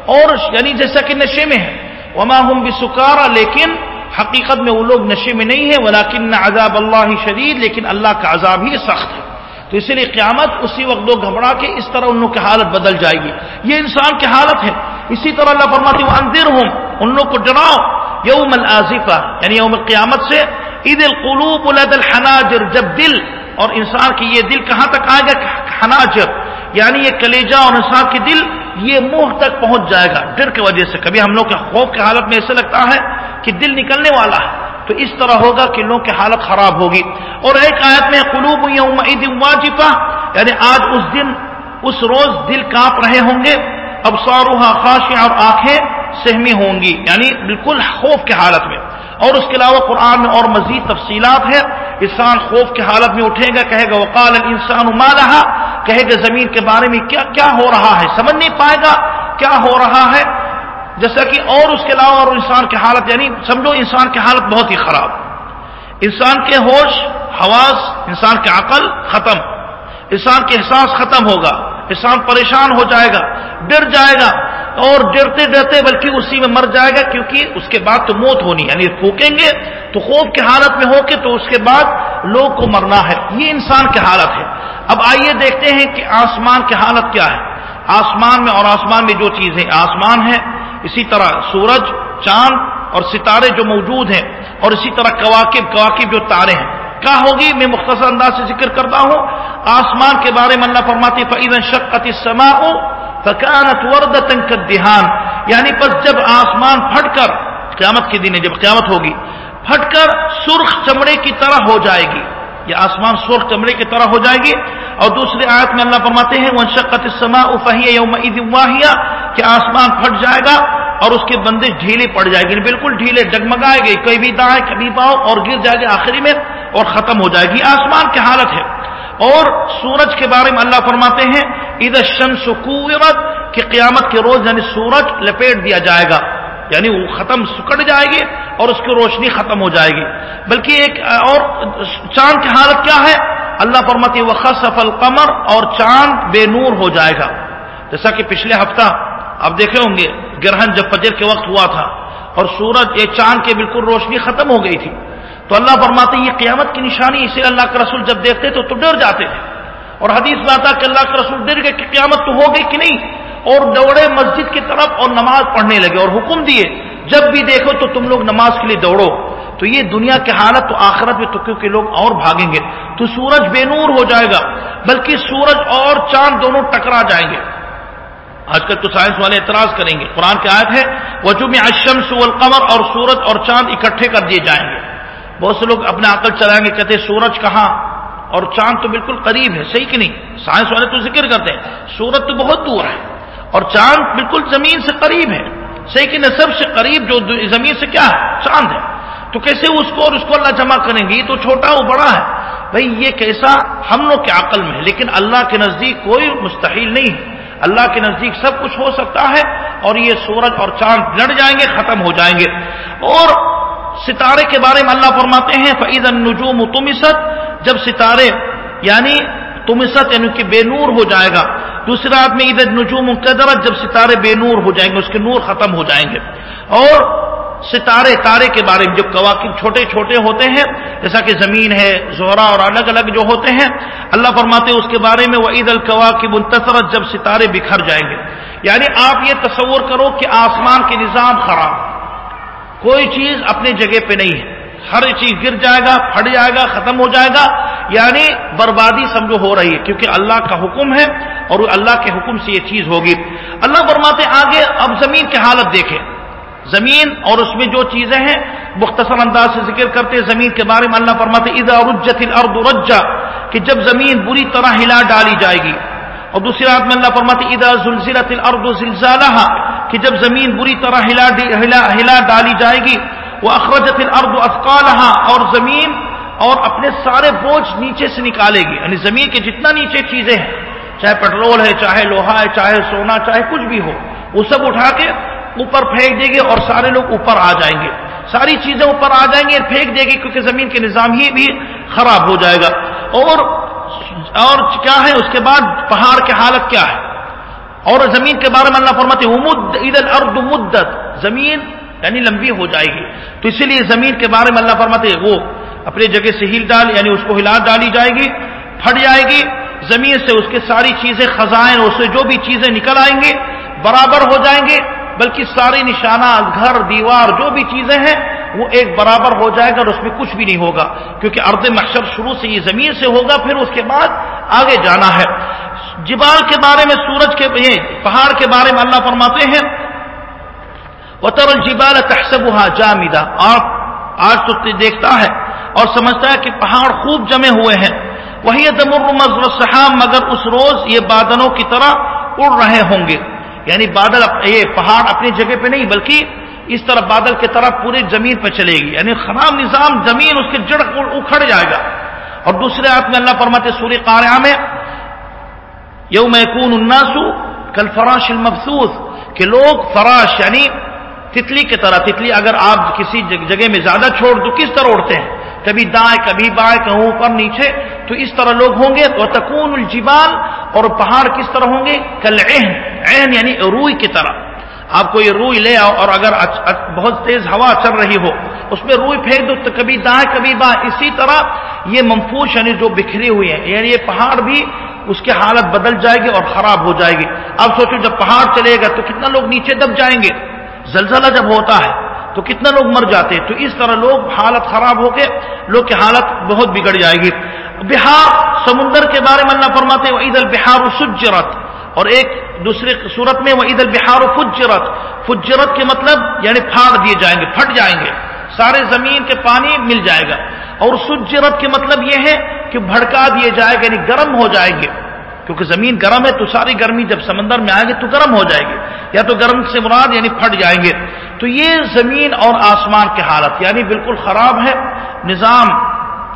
اور یعنی جیسا کہ نشے میں ہے وما ہم بھی سکارا لیکن حقیقت میں وہ لوگ نشے میں نہیں ہے ولاکن عذاب اللہ شدید لیکن اللہ کا عذاب ہی سخت ہے۔ تو اسی لیے قیامت اسی وقت لوگ گھبرا کے اس طرح ان لوگ کی حالت بدل جائے گی۔ یہ انسان کی حالت ہے۔ اسی طرح اللہ فرماتی وہ اندر ہوں ان لوگ کو ڈراؤ۔ یوم العظیفہ یعنی یوم قیامت سے عید القلوب الد الحناجر، جب دل، اور انسان کی یہ دل کہاں تک آئے گا؟ حناجر یعنی یہ کلیجا اور انسان کی دل، یہ منہ تک پہنچ جائے گا، ڈر کی وجہ سے۔ کبھی ہم لوگ کے خوف کی حالت میں ایسے لگتا ہے کہ دل نکلنے والا ہے، تو اس طرح ہوگا کہ لوگوں کی حالت خراب ہوگی۔ اور ایک آیت میں قلوب عید واجفہ یعنی آج اس دن، اس روز دل کانپ رہے ہوں گے اب سوروہ خاص اور آنکھیں سہمی ہوں گی یعنی بالکل خوف کی حالت میں۔ اور اس کے علاوہ قرآن میں اور مزید تفصیلات ہے انسان خوف کی حالت میں اٹھے گا، کہے گا، وقال انسان رہا کہے گا، زمین کے بارے میں کیا کیا ہو رہا ہے؟ سمجھ نہیں پائے گا، کیا ہو رہا ہے؟ جیسا کہ اور اس کے علاوہ اور انسان کی حالت یعنی سمجھو انسان کی حالت بہت ہی خراب۔ انسان کے ہوش، حواس، انسان کے عقل ختم۔ انسان کے احساس ختم ہوگا، انسان پریشان ہو جائے گا، ڈر جائے گا۔ اور ڈرتے ڈرتے بلکہ اسی میں مر جائے گا کیونکہ اس کے بعد تو موت ہونی یعنی پھونکیں گے، تو خوف کی حالت میں ہو کے تو اس کے بعد لوگ کو مرنا ہے۔ یہ انسان کی حالت ہے۔ اب آئیے دیکھتے ہیں کہ آسمان کی حالت کیا ہے۔ آسمان میں اور آسمان میں جو چیزیں آسمان ہے اسی طرح سورج، چاند اور ستارے جو موجود ہیں، اور اسی طرح کواکب کواکب جو تارے ہیں۔ کیا ہوگی؟ میں مختصر انداز سے ذکر کرتا ہوں۔ آسمان کے بارے میں اللہ فرماتی فعید شکت سما فکانت ورد دھیان یعنی بس جب آسمان پھٹ کر، قیامت کے دن ہے، جب قیامت ہوگی، پھٹ کر سرخ چمڑے کی طرح ہو جائے گی۔ یہ آسمان سرخ چمڑے کی طرح ہو جائے گی۔ اور دوسرے آیت میں اللہ فرماتے ہیں ون شکت سما یوم واہیا کہ آسمان پھٹ جائے گا اور اس کے بندے ڈھیلے پڑ جائے گی۔ یعنی بالکل ڈھیلے ڈگمگائے گی کئی بھی دائیں، کبھی پاؤ اور گر جائے گی آخری میں اور ختم ہو جائے گی۔ آسمان کی حالت ہے۔ اور سورج کے بارے میں اللہ فرماتے ہیں عید شمس قوت کہ قیامت کے روز یعنی سورج لپیٹ دیا جائے گا۔ یعنی وہ ختم سکڑ جائے گی اور اس کی روشنی ختم ہو جائے گی۔ بلکہ ایک اور چاند کی حالت کیا ہے؟ اللہ فرماتی وہ خصف القمر اور چاند بے نور ہو جائے گا۔ جیسا کہ پچھلے ہفتہ آپ دیکھے ہوں گے، گرہن جب فجر کے وقت ہوا تھا اور سورج یہ چاند کے بالکل روشنی ختم ہو گئی تھی۔ تو اللہ فرماتے یہ قیامت کی نشانی اسے اللہ کے رسول جب دیکھتے تو تو ڈر جاتے تھے اور حدیث میں آتا کہ اللہ کے رسول ڈر گئے کہ قیامت تو ہو گئی کہ نہیں۔ اور دوڑے مسجد کی طرف اور نماز پڑھنے لگے اور حکم دیے، جب بھی دیکھو تو تم لوگ نماز کے لیے دوڑو۔ تو یہ دنیا کی حالت، تو آخرت میں تو کیونکہ لوگ اور بھاگیں گے۔ تو سورج بے نور ہو جائے گا، بلکہ سورج اور چاند دونوں ٹکرا جائیں گے۔ آج کل تو سائنس والے اعتراض کریں گے، قرآن کی آیت ہے وجوہ میں اشم سول قمر اور سورج اور چاند اکٹھے کر دیے جائیں گے۔ بہت سے لوگ اپنے عقل چلائیں گے، کہتے سورج کہاں؟ اور چاند تو بالکل قریب ہے، صحیح کہ نہیں؟ سائنس والے تو ذکر کرتے ہیں، سورج تو بہت دور ہے، اور چاند بالکل زمین سے قریب ہے، صحیح کہ نہیں؟ سب سے قریب جو زمین سے کیا ہے؟ چاند ہے۔ تو کیسے اس کو اور اس کو اللہ جمع کریں گے؟ یہ تو چھوٹا وہ بڑا ہے۔ بھائی، یہ کیسا؟ ہم لوگ کے عقل میں ہے، لیکن اللہ کے نزدیک کوئی مستحیل نہیں ہے۔ اللہ کے نزدیک سب کچھ ہو سکتا ہے، اور یہ سورج اور چاند لڑ جائیں گے، ختم ہو جائیں گے۔ اور ستارے کے بارے میں اللہ فرماتے ہیں فعید النجوم تمست، جب ستارے یعنی تمست یعنی کہ بے نور ہو جائے گا۔ دوسری رات میں عید نجوم قدرت جب ستارے بے نور ہو جائیں گے، اس کے نور ختم ہو جائیں گے۔ اور ستارے، تارے کے بارے میں جو کواقب چھوٹے چھوٹے ہوتے ہیں، جیسا کہ زمین ہے، زہرا اور الگ الگ جو ہوتے ہیں، اللہ فرماتے ہیں اس کے بارے میں وہ عید القواقب منتصرت جب ستارے بکھر جائیں گے۔ یعنی آپ یہ تصور کرو کہ آسمان کے نظام خراب کوئی چیز اپنی جگہ پہ نہیں ہے۔ ہر چیز گر جائے گا، پھٹ جائے گا، ختم ہو جائے گا۔ یعنی بربادی سمجھو ہو رہی ہے، کیونکہ اللہ کا حکم ہے اور اللہ کے حکم سے یہ چیز ہوگی۔ اللہ فرماتے آگے اب زمین کی حالت دیکھیں۔ زمین اور اس میں جو چیزیں ہیں، مختصر انداز سے ذکر کرتے زمین کے بارے میں اللہ فرماتے ادا رجت الارض رجا، کہ جب زمین بری طرح ہلا ڈالی جائے گی۔ اور دوسری رات میں اللہ فرماتے ادا زلزلت الارض زلزالہ کہ جب زمین بری طرح ہلا ہلا ہلا ڈالی جائے گی وہ اخرجت الارض اثقالہ اور زمین اور اپنے سارے بوجھ نیچے سے نکالے گی۔ یعنی زمین کے جتنا نیچے چیزیں ہیں، چاہے پیٹرول ہے، چاہے لوہا ہے، چاہے سونا، چاہے کچھ بھی ہو، وہ سب اٹھا کے اوپر پھینک دے گی اور سارے لوگ اوپر آ جائیں گے۔ ساری چیزیں اوپر آ جائیں گی پھینک دے گی، کیونکہ زمین کے نظام ہی بھی خراب ہو جائے گا۔ اور اور کیا ہے، اس کے بعد پہاڑ کی حالت کیا ہے؟ اور زمین کے بارے میں اللہ فرماتے امد عید مدت. زمین یعنی لمبی ہو جائے گی۔ تو اسی لیے زمین کے بارے میں اللہ فرماتے وہ اپنی جگہ سے ہل ڈال یعنی اس کو ہلا ڈالی جائے گی، پھٹ جائے گی۔ زمین سے اس کے ساری چیزیں، خزائن، اس سے جو بھی چیزیں نکل آئیں گے برابر ہو جائیں گے بلکہ سارے نشانات، گھر، دیوار، جو بھی چیزیں ہیں، وہ ایک برابر ہو جائے گا اور اس میں کچھ بھی نہیں ہوگا۔ کیونکہ ارد محشر شروع سے یہ زمین سے ہوگا، پھر اس کے بعد آگے جانا ہے۔ جبال کے بارے میں، سورج کے پہاڑ کے بارے میں اللہ فرماتے ہیں وطر الجبال تحسبها جامدہ آپ آج تو دیکھتا ہے اور سمجھتا ہے کہ پہاڑ خوب جمے ہوئے ہیں۔ وہی دمر مزر مگر اس روز یہ بادلوں کی طرح اڑ رہے ہوں گے۔ یعنی بادل یہ پہاڑ اپنی جگہ پہ نہیں، بلکہ اس طرح بادل کی طرح پوری زمین پہ چلے گی۔ یعنی خراب نظام، زمین اس کے جڑ اکھڑ جائے گا۔ اور دوسرے آپ میں اللہ فرماتے سوری قاریہ میں، یوم یکون الناس کل فراش المبسوس کہ لوگ فراش یعنی تتلی کی طرح، تتلی اگر آپ کسی جگہ میں زیادہ چھوڑ دو، کس طرح اڑتے ہیں؟ کبھی دائیں کبھی بائیں کہیں اوپر نیچے تو اس طرح لوگ ہوں گے۔ تو تکون الجبال اور پہاڑ کس طرح ہوں گے؟ کل عین یعنی روئی کی طرح۔ آپ کو یہ روئی لے آؤ اور اگر بہت تیز ہوا چل رہی ہو، اس میں روئی پھینک دو تو کبھی دائیں کبھی بائیں۔ اسی طرح یہ منفوش یعنی جو بکھری ہوئی ہے یعنی یہ پہاڑ بھی اس کی حالت بدل جائے گی اور خراب ہو جائے گی۔ اب سوچو جب پہاڑ چلے گا تو کتنا لوگ نیچے دب جائیں گے؟ زلزلہ جب ہوتا ہے تو کتنا لوگ مر جاتے تو اس طرح لوگ حالت خراب ہو کے لوگ کی حالت بہت بگڑ جائے گی۔ بہار سمندر کے بارے میں اللہ فرماتے وہ عید البہار سجرت۔ اور ایک دوسرے صورت میں وہ عید البہار فجرت۔ فجرت کے مطلب یعنی پھاڑ دیے جائیں گے، پھٹ جائیں گے۔ سارے زمین کے پانی مل جائے گا۔ اور سجرت کے مطلب یہ ہے کہ بھڑکا دیے جائے گا یعنی گرم ہو جائیں گے۔ کیونکہ زمین گرم ہے تو ساری گرمی جب سمندر میں آئے گی تو گرم ہو جائے گی، یا تو گرم سے مراد یعنی پھٹ جائیں گے۔ تو یہ زمین اور آسمان کی حالت یعنی بالکل خراب ہے، نظام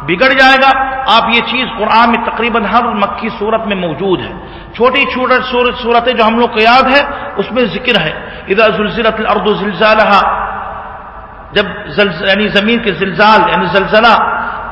بگڑ جائے گا۔ آپ یہ چیز قرآن میں تقریباً ہر مکی صورت میں موجود ہے۔ چھوٹی چھوٹی صورتیں جو ہم لوگ کو یاد ہے، اس میں ذکر ہے۔ ادا زلزلت الارض زلزالہ جب یعنی زمین کے زلزال یعنی زلزلہ،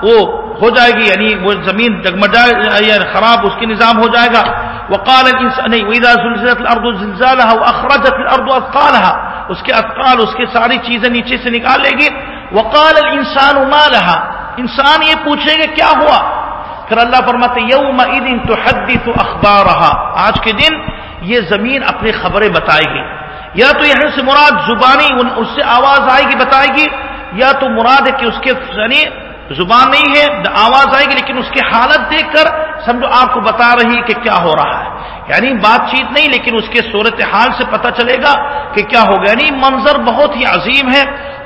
وہ ہو جائے گی یعنی وہ زمین جگمجا یعنی خراب اس کے نظام ہو جائے گا۔ وقال الانسان واذا زلزلت الارض زلزالها واخرجت الارض اثقالها اس کے اثقال، اس کے ساری چیزیں نیچے سے نکال لے گی۔ وقال الانسان، ما لها؟ انسان یہ پوچھے گا، کیا ہوا؟ پھر اللہ فرماتے یوم اذن تحدث اخبارها آج کے دن یہ زمین اپنی خبریں بتائے گی۔ یا تو یہاں سے مراد زبانی اس سے آواز آئے گی، بتائے گی۔ یا تو مراد ہے کہ اس کے یعنی زبان نہیں ہے، آواز آئے گی، لیکن اس کی حالت دیکھ کر سمجھو آپ کو بتا رہی کہ کیا ہو رہا ہے۔ یعنی بات چیت نہیں، لیکن اس کے صورت حال سے پتہ چلے گا کہ کیا ہوگا۔ یعنی منظر بہت ہی عظیم ہے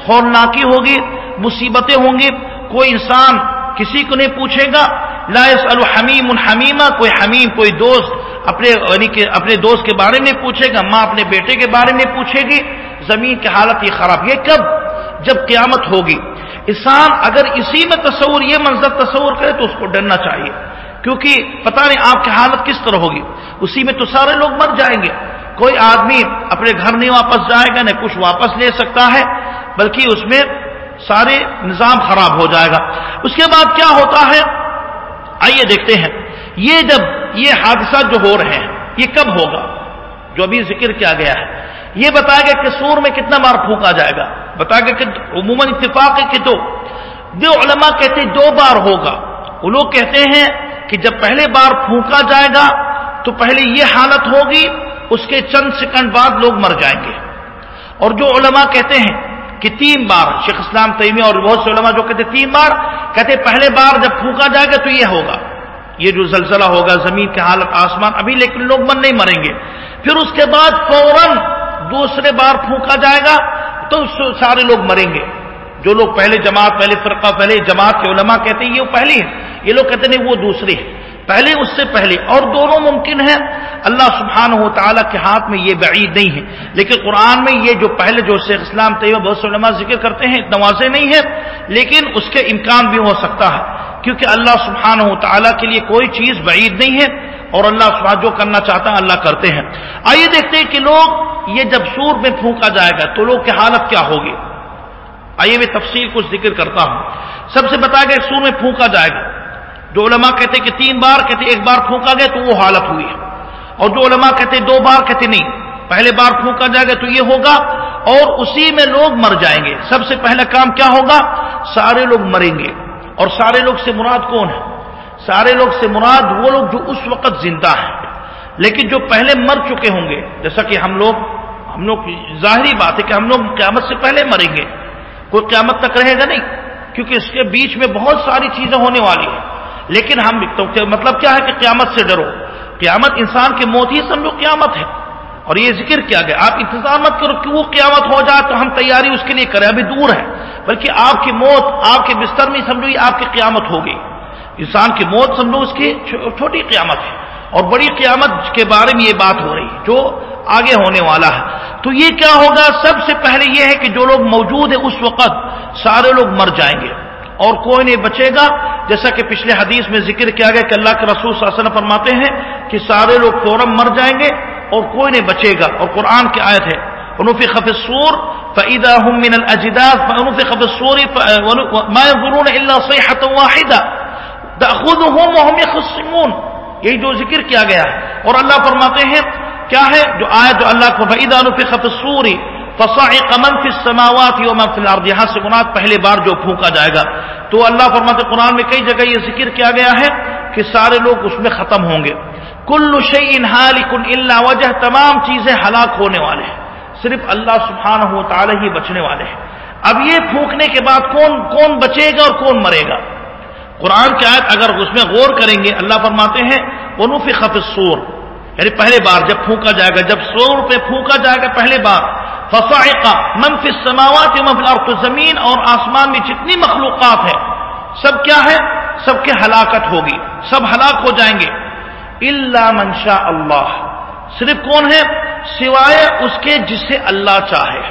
ہولناکی ہوگی، مصیبتیں ہوں گی۔ کوئی انسان کسی کو نہیں پوچھے گا، لا الحمیم الحمیمہ کوئی حمیم کوئی دوست اپنے یعنی کہ اپنے دوست کے بارے میں پوچھے گا، ماں اپنے بیٹے کے بارے میں پوچھے گی۔ زمین کی حالت یہ خراب۔ یہ کب؟ جب قیامت ہوگی۔ انسان اگر اسی میں تصور، یہ منظر تصور کرے تو اس کو ڈرنا چاہیے۔ کیونکہ پتہ نہیں آپ کی حالت کس طرح ہوگی۔ اسی میں تو سارے لوگ مر جائیں گے۔ کوئی آدمی اپنے گھر نہیں واپس جائے گا، نہ کچھ واپس لے سکتا ہے، بلکہ اس میں سارے نظام خراب ہو جائے گا۔ اس کے بعد کیا ہوتا ہے؟ آئیے دیکھتے ہیں۔ یہ جب یہ حادثات جو ہو رہے ہیں، یہ کب ہوگا؟ جو ابھی ذکر کیا گیا ہے۔ یہ بتایا گیا کہ سور میں کتنا بار پھونکا جائے گا۔ بتایا گیا کہ عموماً اتفاق ہے کہ دو دو علماء کہتے ہیں دو بار ہوگا۔ وہ لوگ کہتے ہیں کہ جب پہلے بار پھونکا جائے گا تو پہلے یہ حالت ہوگی، اس کے چند سیکنڈ بعد لوگ مر جائیں گے۔ اور جو علماء کہتے ہیں کہ تین بار، شیخ اسلام تیمیہ اور بہت سے علماء جو کہتے ہیں تین بار، کہتے پہلے بار جب پھونکا جائے گا تو یہ ہوگا۔ یہ جو زلزلہ ہوگا، زمین کی حالت، آسمان، ابھی لیکن لوگ من نہیں مریں گے۔ پھر اس کے بعد فوراً دوسرے بار پھونکا جائے گا۔ تو سارے لوگ مریں گے۔ جو لوگ پہلے جماعت، پہلے فرقہ، پہلے جماعت کے علماء کہتے ہیں، یہ پہلی ہے یہ لوگ کہتے ہیں وہ دوسری ہے پہلے اس سے پہلے اور دونوں ممکن ہیں۔ اللہ سبحانہ و تعالیٰ کے ہاتھ میں یہ بعید نہیں ہے۔ لیکن قرآن میں یہ جو پہلے جو شیخ اسلام طیبہ بہت سے علماء ذکر کرتے ہیں، نوازے نہیں ہے لیکن اس کے امکان بھی ہو سکتا ہے۔ کیونکہ اللہ سبحانہ و تعالیٰ کے لیے کوئی چیز بعید نہیں ہے اور اللہ سبحانہ جو کرنا چاہتا ہے اللہ کرتے ہیں۔ آئیے دیکھتے ہیں کہ لوگ یہ جب سور میں پھونکا جائے گا تو لوگ کی حالت کیا ہوگی؟ آئیے میں تفصیل کچھ ذکر کرتا ہوں۔ سب سے بتایا گیا سور میں پھونکا جائے گا۔ جو علماء کہتے کہ تین بار کہتے ایک بار پھونکا گیا تو وہ حالت ہوئی اور جو علماء کہتے دو بار کہتے نہیں، پہلے بار پھونکا جائے گا تو یہ ہوگا اور اسی میں لوگ مر جائیں گے۔ سب سے پہلا کام کیا ہوگا؟ سارے لوگ مریں گے۔ اور سارے لوگ سے مراد کون ہے؟ سارے لوگ سے مراد وہ لوگ جو اس وقت زندہ ہیں۔ لیکن جو پہلے مر چکے ہوں گے، جیسا کہ ہم لوگ ہم لوگ ظاہری بات ہے کہ ہم لوگ قیامت سے پہلے مریں گے۔ کوئی قیامت تک رہے گا نہیں، کیونکہ اس کے بیچ میں بہت ساری چیزیں ہونے والی ہیں۔ لیکن ہم تو مطلب کیا ہے کہ قیامت سے ڈرو۔ قیامت انسان کی موت ہی سمجھو قیامت ہے۔ اور یہ ذکر کیا گیا۔ آپ انتظار مت کرو کہ وہ قیامت ہو جائے تو ہم تیاری اس کے لیے کریں۔ ابھی دور ہے۔ بلکہ آپ کی موت، آپ کے بستر میں سمجھو یہ آپ کی قیامت ہوگی انسان کی موت سمجھو اس کی چھوٹی قیامت ہے۔ اور بڑی قیامت کے بارے میں یہ بات ہو رہی ہے جو آگے ہونے والا ہے۔ تو یہ کیا ہوگا؟ سب سے پہلے یہ ہے کہ جو لوگ موجود ہیں اس وقت سارے لوگ مر جائیں گے۔ اور کوئی نہیں بچے گا۔ جیسا کہ پچھلے حدیث میں ذکر کیا گیا کہ اللہ کے رسول صلی اللہ علیہ وسلم فرماتے ہیں کہ سارے لوگ فوراً مر جائیں گے اور کوئی نہیں بچے گا۔ اور قرآن کی آیت ہے انوفی خف سور فعیدہ من الجداد انوفی خف سور اللہ واحدہ خود ہوں خسمون یہی جو ذکر کیا گیا ہے۔ اور اللہ فرماتے ہیں، کیا ہے؟ جو آیت جو اللہ کو فعیدہ انوفی خف سوری فصاعق من فی السماوات و من فی الارض یہاں سے مراد پہلے بار جو پھونکا جائے گا. تو اللہ فرماتے قرآن میں کئی جگہ یہ ذکر کیا گیا ہے کہ سارے لوگ اس میں ختم ہوں گے. کل شعین حالکن اللہ وجہ تمام چیزیں ہلاک ہونے والے ہیں. صرف اللہ سبحانہ و تعالی ہی بچنے والے ہیں. اب یہ پھونکنے کے بعد کون کون بچے گا اور کون مرے گا؟ قرآن کی آیت اگر اس میں غور کریں گے، اللہ فرماتے ہیں ونوف خف سور یعنی پہلے بار جب پھونکا جائے گا، جب سور پہ پھونکا جائے گا پہلے بار فصائقہ منفی سماوات الارض، زمین اور آسمان میں جتنی مخلوقات ہیں، سب کیا ہے سب کے ہلاکت ہوگی، سب ہلاک ہو جائیں گے۔ اللہ منشا اللہ صرف کون ہے سوائے اس کے جس سے اللہ چاہے۔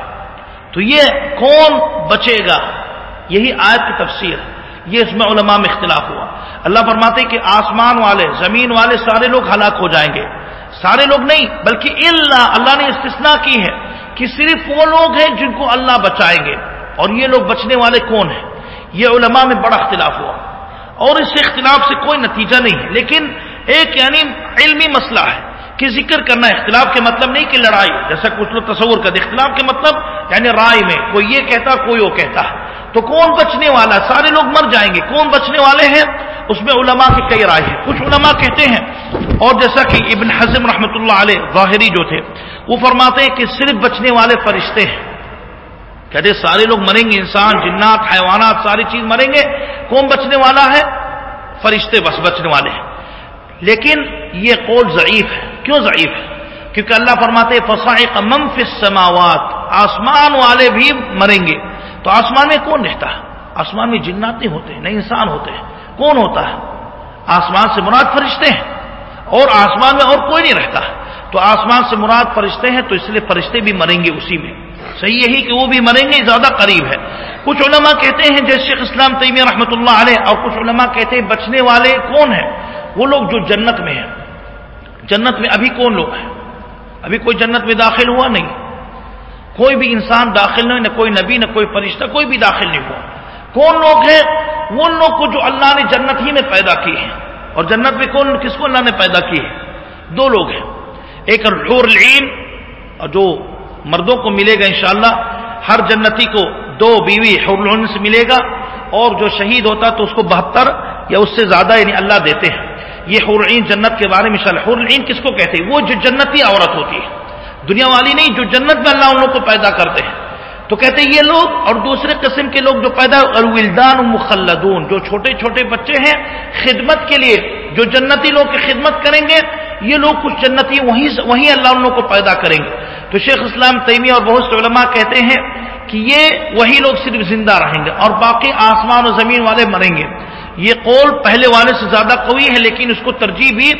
تو یہ کون بچے گا؟ یہی آیت کی تفسیر۔ یہ اس میں علماء میں اختلاف ہوا۔ اللہ فرماتے کہ آسمان والے، زمین والے سارے لوگ ہلاک ہو جائیں گے۔ سارے لوگ نہیں، بلکہ اللہ اللہ نے استثناء کی ہے کہ صرف وہ لوگ ہیں جن کو اللہ بچائیں گے۔ اور یہ لوگ بچنے والے کون ہیں؟ یہ علماء میں بڑا اختلاف ہوا۔ اور اس اختلاف سے کوئی نتیجہ نہیں ہے۔ لیکن ایک یعنی علمی مسئلہ ہے کہ ذکر کرنا اختلاف کے مطلب نہیں کہ لڑائی، جیسا کچھ لوگ تصور کرتے اختلاف کے مطلب یعنی رائے میں، کوئی یہ کہتا، کوئی وہ کہتا۔ ہے تو کون بچنے والا سارے لوگ مر جائیں گے۔ کون بچنے والے ہیں؟ اس میں علماء کی کئی رائے ہیں۔ کچھ علماء کہتے ہیں، اور جیسا کہ ابن حزم رحمۃ اللہ علیہ ظاہری جو تھے، وہ فرماتے ہیں کہ صرف بچنے والے فرشتے ہیں۔ کہتے سارے لوگ مریں گے، انسان، جنات، حیوانات، ساری چیز مریں گے۔ کون بچنے والا ہے؟ فرشتے بس بچنے والے ہیں۔ لیکن یہ قول ضعیف ہے۔ کیوں ضعیف ہے؟ کیونکہ اللہ فرماتے فسائق من فی السماوات۔ آسمان والے بھی مریں گے۔ تو آسمان میں کون رہتا ہے؟ آسمان میں جنات نہیں ہوتے، نہ انسان ہوتے۔ ہیں کون ہوتا ہے؟ آسمان سے مراد فرشتے ہیں۔ اور آسمان میں اور کوئی نہیں رہتا۔ تو آسمان سے مراد فرشتے ہیں تو اس لیے فرشتے بھی مریں گے اسی میں۔ صحیح یہی کہ وہ بھی مریں گے، زیادہ قریب ہے۔ کچھ علماء کہتے ہیں، جیسے شیخ اسلام تیمیہ رحمۃ اللہ علیہ، اور کچھ علماء کہتے ہیں بچنے والے کون ہیں؟ وہ لوگ جو جنت میں ہیں۔ جنت میں ابھی کون لوگ ہیں؟ ابھی کوئی جنت میں داخل ہوا نہیں۔ کوئی بھی انسان داخل نہیں، نہ کوئی نبی، نہ کوئی فرشتہ، کوئی بھی داخل نہیں ہوا۔ کون لوگ ہیں؟ وہ لوگ کو جو اللہ نے جنت ہی میں پیدا کی ہے اور جنت میں کون، کس کو اللہ نے پیدا کی ہے دو لوگ ہیں۔ ایک حور العین، اور جو مردوں کو ملے گا انشاءاللہ، ہر جنتی کو دو بیوی حور العین سے ملے گا، اور جو شہید ہوتا تو اس کو بہتر یا اس سے زیادہ یعنی اللہ دیتے ہیں۔ یہ حورعین جنت کے بارے میں حورعین کس کو کہتے ہیں؟ وہ جو جنتی عورت ہوتی ہے۔ دنیا والی نہیں، جو جنت میں اللہ ان لوگ کو پیدا کرتے ہیں۔ تو کہتے ہیں یہ لوگ اور دوسرے قسم کے لوگ جو پیدا ولدان مخلدون، جو چھوٹے چھوٹے بچے ہیں، خدمت کے لیے جو جنتی لوگ کی خدمت کریں گے، یہ لوگ کچھ جنتی وہیں وہیں اللہ ان لوگ کو پیدا کریں گے۔ تو شیخ اسلام تیمی اور بہت سے علماء کہتے ہیں کہ یہ وہی لوگ صرف زندہ رہیں گے اور باقی آسمان و زمین والے مریں گے۔ یہ قول پہلے والے سے زیادہ قوی ہے، لیکن اس کو ترجیح بھی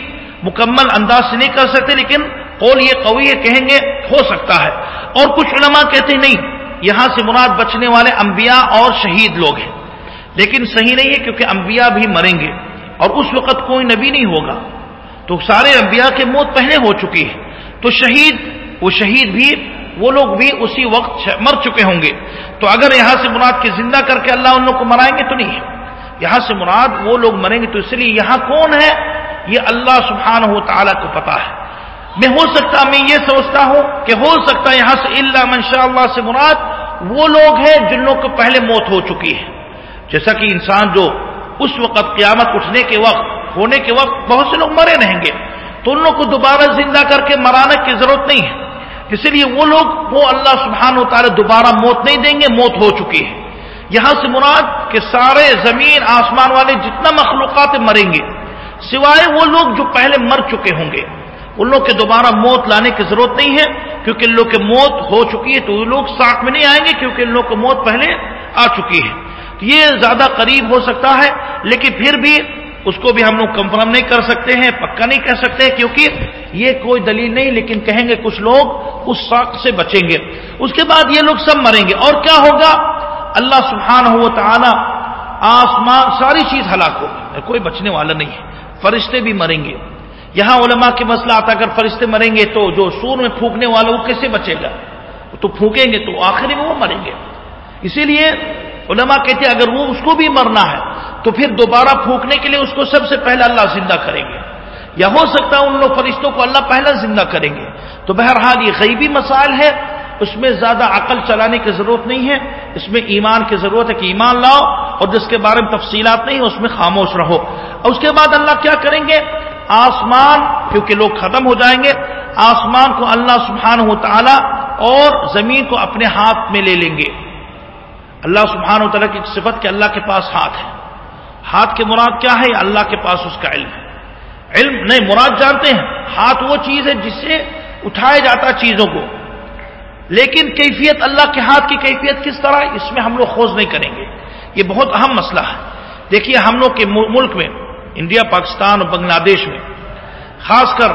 مکمل انداز سے نہیں کر سکتے، لیکن قول یہ قوی ہے کہیں گے، ہو سکتا ہے۔ اور کچھ علماء کہتے نہیں، یہاں سے مراد بچنے والے انبیاء اور شہید لوگ ہیں۔ لیکن صحیح نہیں ہے کیونکہ انبیاء بھی مریں گے۔ اور اس وقت کوئی نبی نہیں ہوگا۔ تو سارے انبیاء کے موت پہلے ہو چکی ہے۔ تو شہید، وہ شہید بھی، وہ لوگ بھی اسی وقت مر چکے ہوں گے۔ تو اگر یہاں سے مراد کے زندہ کر کے اللہ ان لوگ کو مرائیں گے تو نہیں ہے۔ یہاں سے مراد وہ لوگ مریں گے تو اس لیے یہاں کون ہے؟ یہ اللہ سبحانہ ہو تعالیٰ کو پتا ہے۔ میں ہو سکتا میں یہ سوچتا ہوں کہ ہو سکتا یہاں سے اللہ منشاء اللہ سے مراد وہ لوگ ہیں جن لوگ کو پہلے موت ہو چکی ہے۔ جیسا کہ انسان جو اس وقت قیامت اٹھنے کے وقت، ہونے کے وقت بہت سے لوگ مرے رہیں گے۔ تو ان لوگ کو دوبارہ زندہ کر کے مرانے کی ضرورت نہیں ہے۔ اسی لیے وہ لوگ، وہ اللہ سبحانہ و تعالیٰ دوبارہ موت نہیں دیں گے، موت ہو چکی ہے۔ یہاں سے مراد کہ سارے زمین، آسمان والے جتنا مخلوقات مریں گے، سوائے وہ لوگ جو پہلے مر چکے ہوں گے۔ ان لوگ کے دوبارہ موت لانے کی ضرورت نہیں ہے، کیونکہ ان لوگ کی موت ہو چکی ہے تو وہ لوگ ساتھ میں نہیں آئیں گے، کیونکہ ان لوگ کی موت پہلے آ چکی ہے۔ تو یہ زیادہ قریب ہو سکتا ہے، لیکن پھر بھی اس کو بھی ہم لوگ کنفرم نہیں کر سکتے ہیں، پکا نہیں کہہ سکتے، کیونکہ یہ کوئی دلیل نہیں، لیکن کہیں گے کچھ لوگ اس ساخ سے بچیں گے۔ اس کے بعد یہ لوگ سب مریں گے، اور کیا ہوگا؟ اللہ سبحانہ ہو تعالی آسمان، ساری چیز ہلاک ہوگی کوئی بچنے والا نہیں ہے، فرشتے بھی مریں گے۔ یہاں علماء کے مسئلہ آتا اگر فرشتے مریں گے تو جو سور میں پھونکنے والا وہ کیسے بچے گا؟ تو پھونکیں گے تو آخری میں وہ مریں گے۔ اسی لیے علماء کہتے ہیں، اگر وہ اس کو بھی مرنا ہے، تو پھر دوبارہ پھونکنے کے لیے اس کو سب سے پہلے اللہ زندہ کریں گے۔ یا ہو سکتا ہے ان لوگ فرشتوں کو اللہ پہلا زندہ کریں گے۔ تو بہرحال یہ غیبی مسائل ہے اس میں زیادہ عقل چلانے کی ضرورت نہیں ہے، اس میں ایمان کی ضرورت ہے کہ ایمان لاؤ اور جس کے بارے میں تفصیلات نہیں، اس میں خاموش رہو۔ اور اس کے بعد اللہ کیا کریں گے؟ آسمان، کیونکہ لوگ ختم ہو جائیں گے، آسمان کو اللہ سبحانہ و تعالی اور زمین کو اپنے ہاتھ میں لے لیں گے۔ اللہ سبحانہ و تعالیٰ کی صفت کہ اللہ کے پاس ہاتھ ہے۔ ہاتھ کے مراد کیا ہے؟ اللہ کے پاس اس کا علم ہے۔ علم نہیں، مراد جانتے ہیں۔ ہاتھ وہ چیز ہے جس سے اٹھایا جاتا چیزوں کو۔ لیکن کیفیت اللہ کے ہاتھ کی کیفیت کس طرح اس میں ہم لوگ کھوج نہیں کریں گے۔ یہ بہت اہم مسئلہ ہے۔ دیکھیے ہم لوگ کے ملک میں انڈیا، پاکستان اور بنگلہ دیش میں۔ خاص کر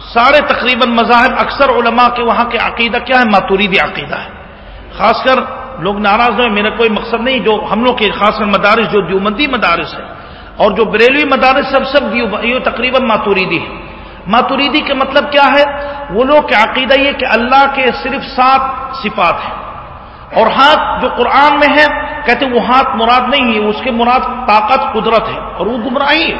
سارے تقریباً مذاہب اکثر علماء کے وہاں کے عقیدہ کیا ہے؟ ماتوریدی عقیدہ ہے۔ خاص کر لوگ ناراض ہوئے میرا کوئی مقصد نہیں، جو ہم لوگ کے خاص کر مدارس، جو دیومندی مدارس ہے اور جو بریلوی مدارس سب سب یہ تقریباً ماتوریدی ہے ماتوریدی کے مطلب کیا ہے؟ وہ لوگ کے عقیدہ یہ کہ اللہ کے صرف سات صفات ہیں۔ اور ہاتھ جو قرآن میں ہے، کہتے وہ ہاتھ مراد نہیں ہے، اس کے مراد طاقت قدرت ہے، اور وہ گمراہی ہے،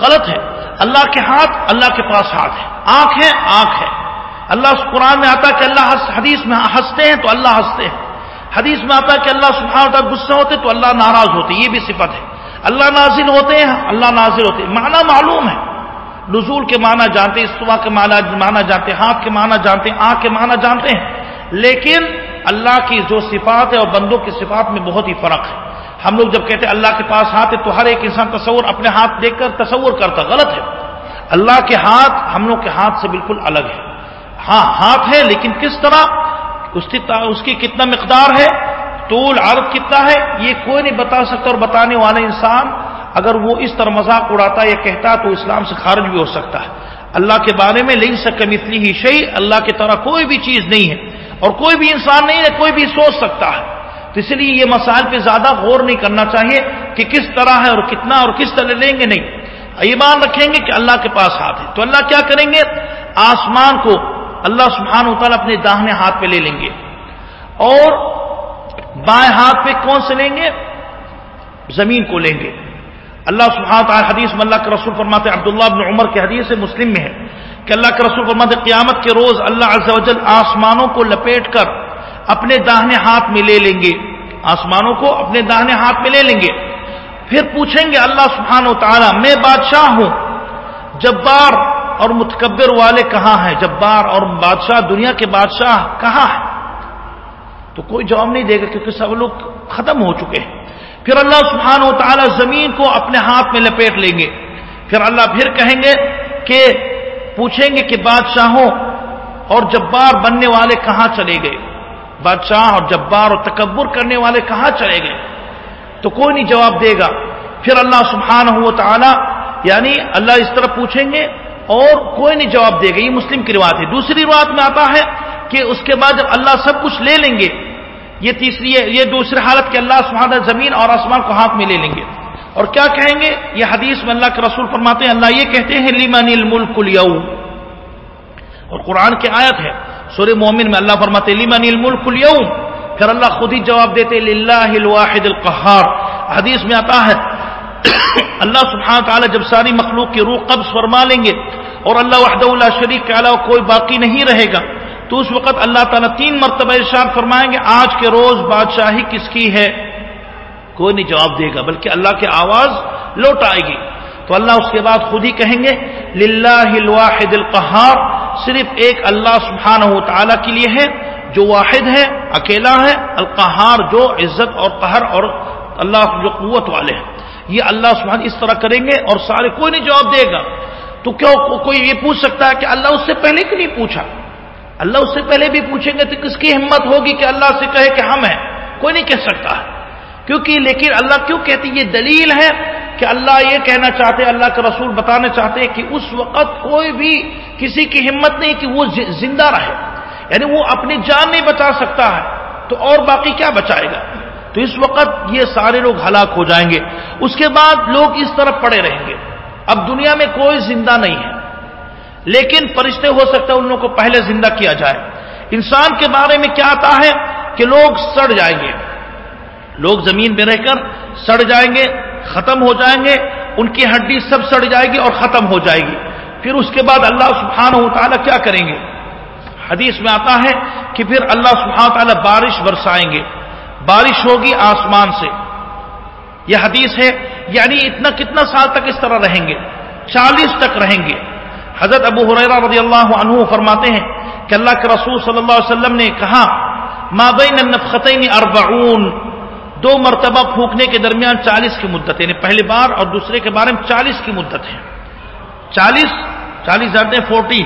غلط ہے۔ اللہ کے ہاتھ، اللہ کے پاس ہاتھ ہے۔ آنکھ ہے آنکھ ہے۔ اللہ قرآن میں آتا ہے کہ اللہ حدیث میں ہنستے ہیں تو اللہ ہنستے ہیں۔ حدیث میں آتا ہے کہ اللہ سبحانہ تعالیٰ غصہ ہوتے تو اللہ ناراض ہوتے، یہ بھی صفت ہے۔ اللہ نازل ہوتے ہیں، اللہ نازل ہوتے۔ ہیں معنی معلوم ہے۔ نزول کے معنی جانتے، استوا کے معنی جانتے، ہاتھ کے معنی جانتے ہیں آنکھ کے معنی جانتے ہیں۔ لیکن اللہ کی جو صفات ہے اور بندوں کی صفات میں بہت ہی فرق ہے۔ ہم لوگ جب کہتے ہیں اللہ کے پاس ہاتھ ہے تو ہر ایک انسان تصور اپنے ہاتھ دیکھ کر تصور کرتا، غلط ہے۔ اللہ کے ہاتھ ہم لوگ کے ہاتھ سے بالکل الگ ہے۔ ہاں ہاتھ ہے لیکن کس طرح؟ اس کی کتنا مقدار ہے؟ طول، عرض کتنا ہے؟ یہ کوئی نہیں بتا سکتا اور بتانے والا انسان اگر وہ اس طرح مذاق اڑاتا یا کہتا تو اسلام سے خارج بھی ہو سکتا ہے۔ اللہ کے بارے میں لے سکے مثلی ہی شہی اللہ کی طرح کوئی بھی چیز نہیں ہے۔ اور کوئی بھی انسان نہیں ہے، کوئی بھی سوچ سکتا ہے۔ تو اس لیے یہ مسائل پہ زیادہ غور نہیں کرنا چاہیے کہ کس طرح ہے اور کتنا اور کس طرح لیں گے نہیں۔ ایمان رکھیں گے کہ اللہ کے پاس ہاتھ ہے۔ تو اللہ کیا کریں گے؟ آسمان کو اللہ سبحانہ و تعالیٰ اپنے داہنے ہاتھ پہ لے لیں گے۔ اور بائیں ہاتھ پہ کون سے لیں گے؟ زمین کو لیں گے۔ اللہ سبحانہ تعالیٰ حدیث میں اللہ کے رسول فرماتے عبداللہ بن عمر کے حدیث سے مسلم میں ہے۔ کہ اللہ کے رسول فرماتے قیامت کے روز اللہ عز و جل آسمانوں کو لپیٹ کر اپنے داہنے ہاتھ میں لے لیں گے۔ آسمانوں کو اپنے داہنے ہاتھ میں لے لیں گے۔ پھر پوچھیں گے اللہ سبحانہ و تعالیٰ، میں بادشاہ ہوں۔ جبار اور متکبر والے کہاں ہیں؟ جبار اور بادشاہ، دنیا کے بادشاہ کہاں ہیں؟ تو کوئی جواب نہیں دے گا کیونکہ سب لوگ ختم ہو چکے ہیں۔ پھر اللہ سبحانہ و تعالیٰ زمین کو اپنے ہاتھ میں لپیٹ لیں گے۔ پھر اللہ پھر کہیں گے کہ پوچھیں گے کہ بادشاہوں اور جبار بننے والے کہاں چلے گئے؟ بادشاہ اور جبار اور تکبر کرنے والے کہاں چلے گئے؟ تو کوئی نہیں جواب دے گا۔ پھر اللہ سبحانہ و تعالی یعنی اللہ اس طرح پوچھیں گے اور کوئی نہیں جواب دے گا۔ یہ مسلم کی روایت ہے۔ دوسری روایت میں آتا ہے کہ اس کے بعد جب اللہ سب کچھ لے لیں گے، یہ تیسری، یہ دوسری حالت کہ اللہ سبحانہ زمین اور آسمان کو ہاتھ میں لے لیں گے۔ اور کیا کہیں گے؟ یہ حدیث میں اللہ کے رسول فرماتے ہیں، اللہ یہ کہتے ہیں لیمن الملک اليوم۔ اور قرآن کی آیت ہے سور مومن میں اللہ فرماتے لیمن الملک اليوم۔ پھر اللہ خود ہی جواب دیتے للہ الواحد القہار حدیث میں آتا ہے، اللہ سبحانہ تعالی جب ساری مخلوق کی روح قبض فرما لیں گے اور اللہ وحدہ اللہ شریف کے علاوہ کوئی باقی نہیں رہے گا، تو اس وقت اللہ تعالیٰ تین مرتبہ ارشاد فرمائیں گے، آج کے روز بادشاہی کس کی ہے؟ کوئی نہیں جواب دے گا، بلکہ اللہ کی آواز لوٹ آئے گی۔ تو اللہ اس کے بعد خود ہی کہیں گے، للہ الواحد القہار، صرف ایک اللہ سبحانہ و تعالیٰ کے لیے ہے، جو واحد ہے، اکیلا ہے، القہار جو عزت اور قہر اور اللہ جو قوت والے ہیں۔ یہ اللہ سبحانہ اس طرح کریں گے اور سارے کوئی نہیں جواب دے گا۔ تو کیوں کوئی یہ پوچھ سکتا ہے کہ اللہ اس سے پہلے کیوں نہیں پوچھا؟ اللہ اس سے پہلے بھی پوچھیں گے تو کس کی ہمت ہوگی کہ اللہ سے کہے کہ ہم ہیں؟ کوئی نہیں کہہ سکتا۔ ہے کیونکہ لیکن اللہ کیوں کہتی یہ دلیل ہے کہ اللہ یہ کہنا چاہتے اللہ کے رسول بتانا چاہتے کہ اس وقت کوئی بھی کسی کی ہمت نہیں کہ وہ زندہ رہے۔ یعنی وہ اپنی جان نہیں بچا سکتا ہے۔ تو اور باقی کیا بچائے گا؟ تو اس وقت یہ سارے لوگ ہلاک ہو جائیں گے۔ اس کے بعد لوگ اس طرف پڑے رہیں گے۔ اب دنیا میں کوئی زندہ نہیں ہے۔ لیکن فرشتے ہو سکتا ہے ان لوگوں کو پہلے زندہ کیا جائے۔ انسان کے بارے میں کیا آتا ہے؟ کہ لوگ سڑ جائیں گے۔ لوگ زمین میں رہ کر سڑ جائیں گے، ختم ہو جائیں گے، ان کی ہڈی سب سڑ جائے گی اور ختم ہو جائے گی۔ پھر اس کے بعد اللہ سبحانہ و تعالیٰ کیا کریں گے؟ حدیث میں آتا ہے کہ پھر اللہ سبحانہ و تعالیٰ بارش برسائیں گے۔ بارش ہوگی آسمان سے۔ یہ حدیث ہے یعنی اتنا کتنا سال تک اس طرح رہیں گے؟ چالیس تک رہیں گے۔ حضرت ابو حریرہ رضی اللہ عنہ فرماتے ہیں کہ اللہ کے رسول صلی اللہ علیہ وسلم نے کہا مابین النفختین اربعون دو مرتبہ پھونکنے کے درمیان چالیس کی مدت یعنی پہلی بار اور دوسرے کے بارے میں چالیس کی مدت ہے۔ چالیس چالیس زیادہ فورٹی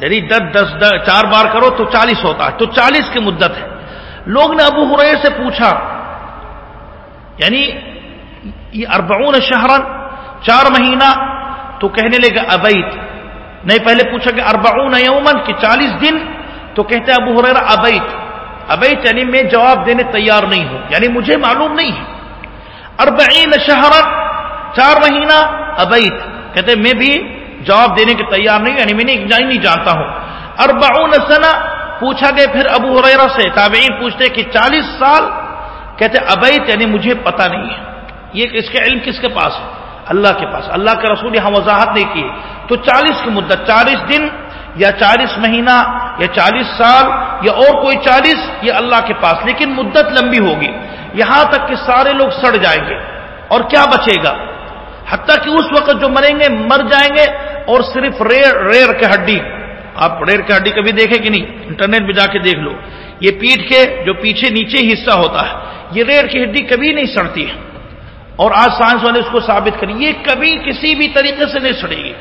یعنی دس دس چار بار کرو تو چالیس ہوتا ہے، تو چالیس کی مدت ہے۔ لوگ نے ابو حریر سے پوچھا یعنی یہ اربعون شہرن، چار مہینہ، تو کہنے لگا ابیت۔ نہیں، پہلے پوچھا کہ اربعون یومن کہ چالیس دن، تو کہتے ابو حریر ابیت۔ ابیت یعنی میں جواب دینے تیار نہیں ہوں۔ یعنی مجھے معلوم نہیں ہے۔ اربعین شہر چار مہینہ ابیت کہتے میں بھی جواب دینے کے تیار نہیں یعنی میں یعنی نہیں جانتا ہوں۔ اربعون سنہ، پوچھا گیا پھر ابو حریرہ سے، تابعین پوچھتے کہ چالیس سال؟ کہتے ابیت یعنی مجھے پتا نہیں ہے۔ یہ اس کا علم کس کے پاس ہے؟ اللہ کے پاس۔ اللہ کے رسول یہاں وضاحت نہیں کی۔ تو چالیس کی مدت، چالیس دن یا چالیس مہینہ یا چالیس سال یا اور کوئی چالیس یہ اللہ کے پاس، لیکن مدت لمبی ہوگی۔ یہاں تک کہ سارے لوگ سڑ جائیں گے۔ اور کیا بچے گا؟ حتیٰ کہ اس وقت جو مریں گے، مر جائیں گے۔ اور صرف ریڑ ریڑ کے ہڈی۔ آپ ریڑھ کے ہڈی کبھی دیکھے کہ نہیں؟ انٹرنیٹ پہ جا کے دیکھ لو۔ یہ پیٹ کے جو پیچھے نیچے حصہ ہوتا ہے، یہ ریڑھ کی ہڈی کبھی نہیں سڑتی۔ ہے اور آج سائنس والے اس کو ثابت کریں یہ کبھی کسی بھی طریقے سے نہیں سڑے گی۔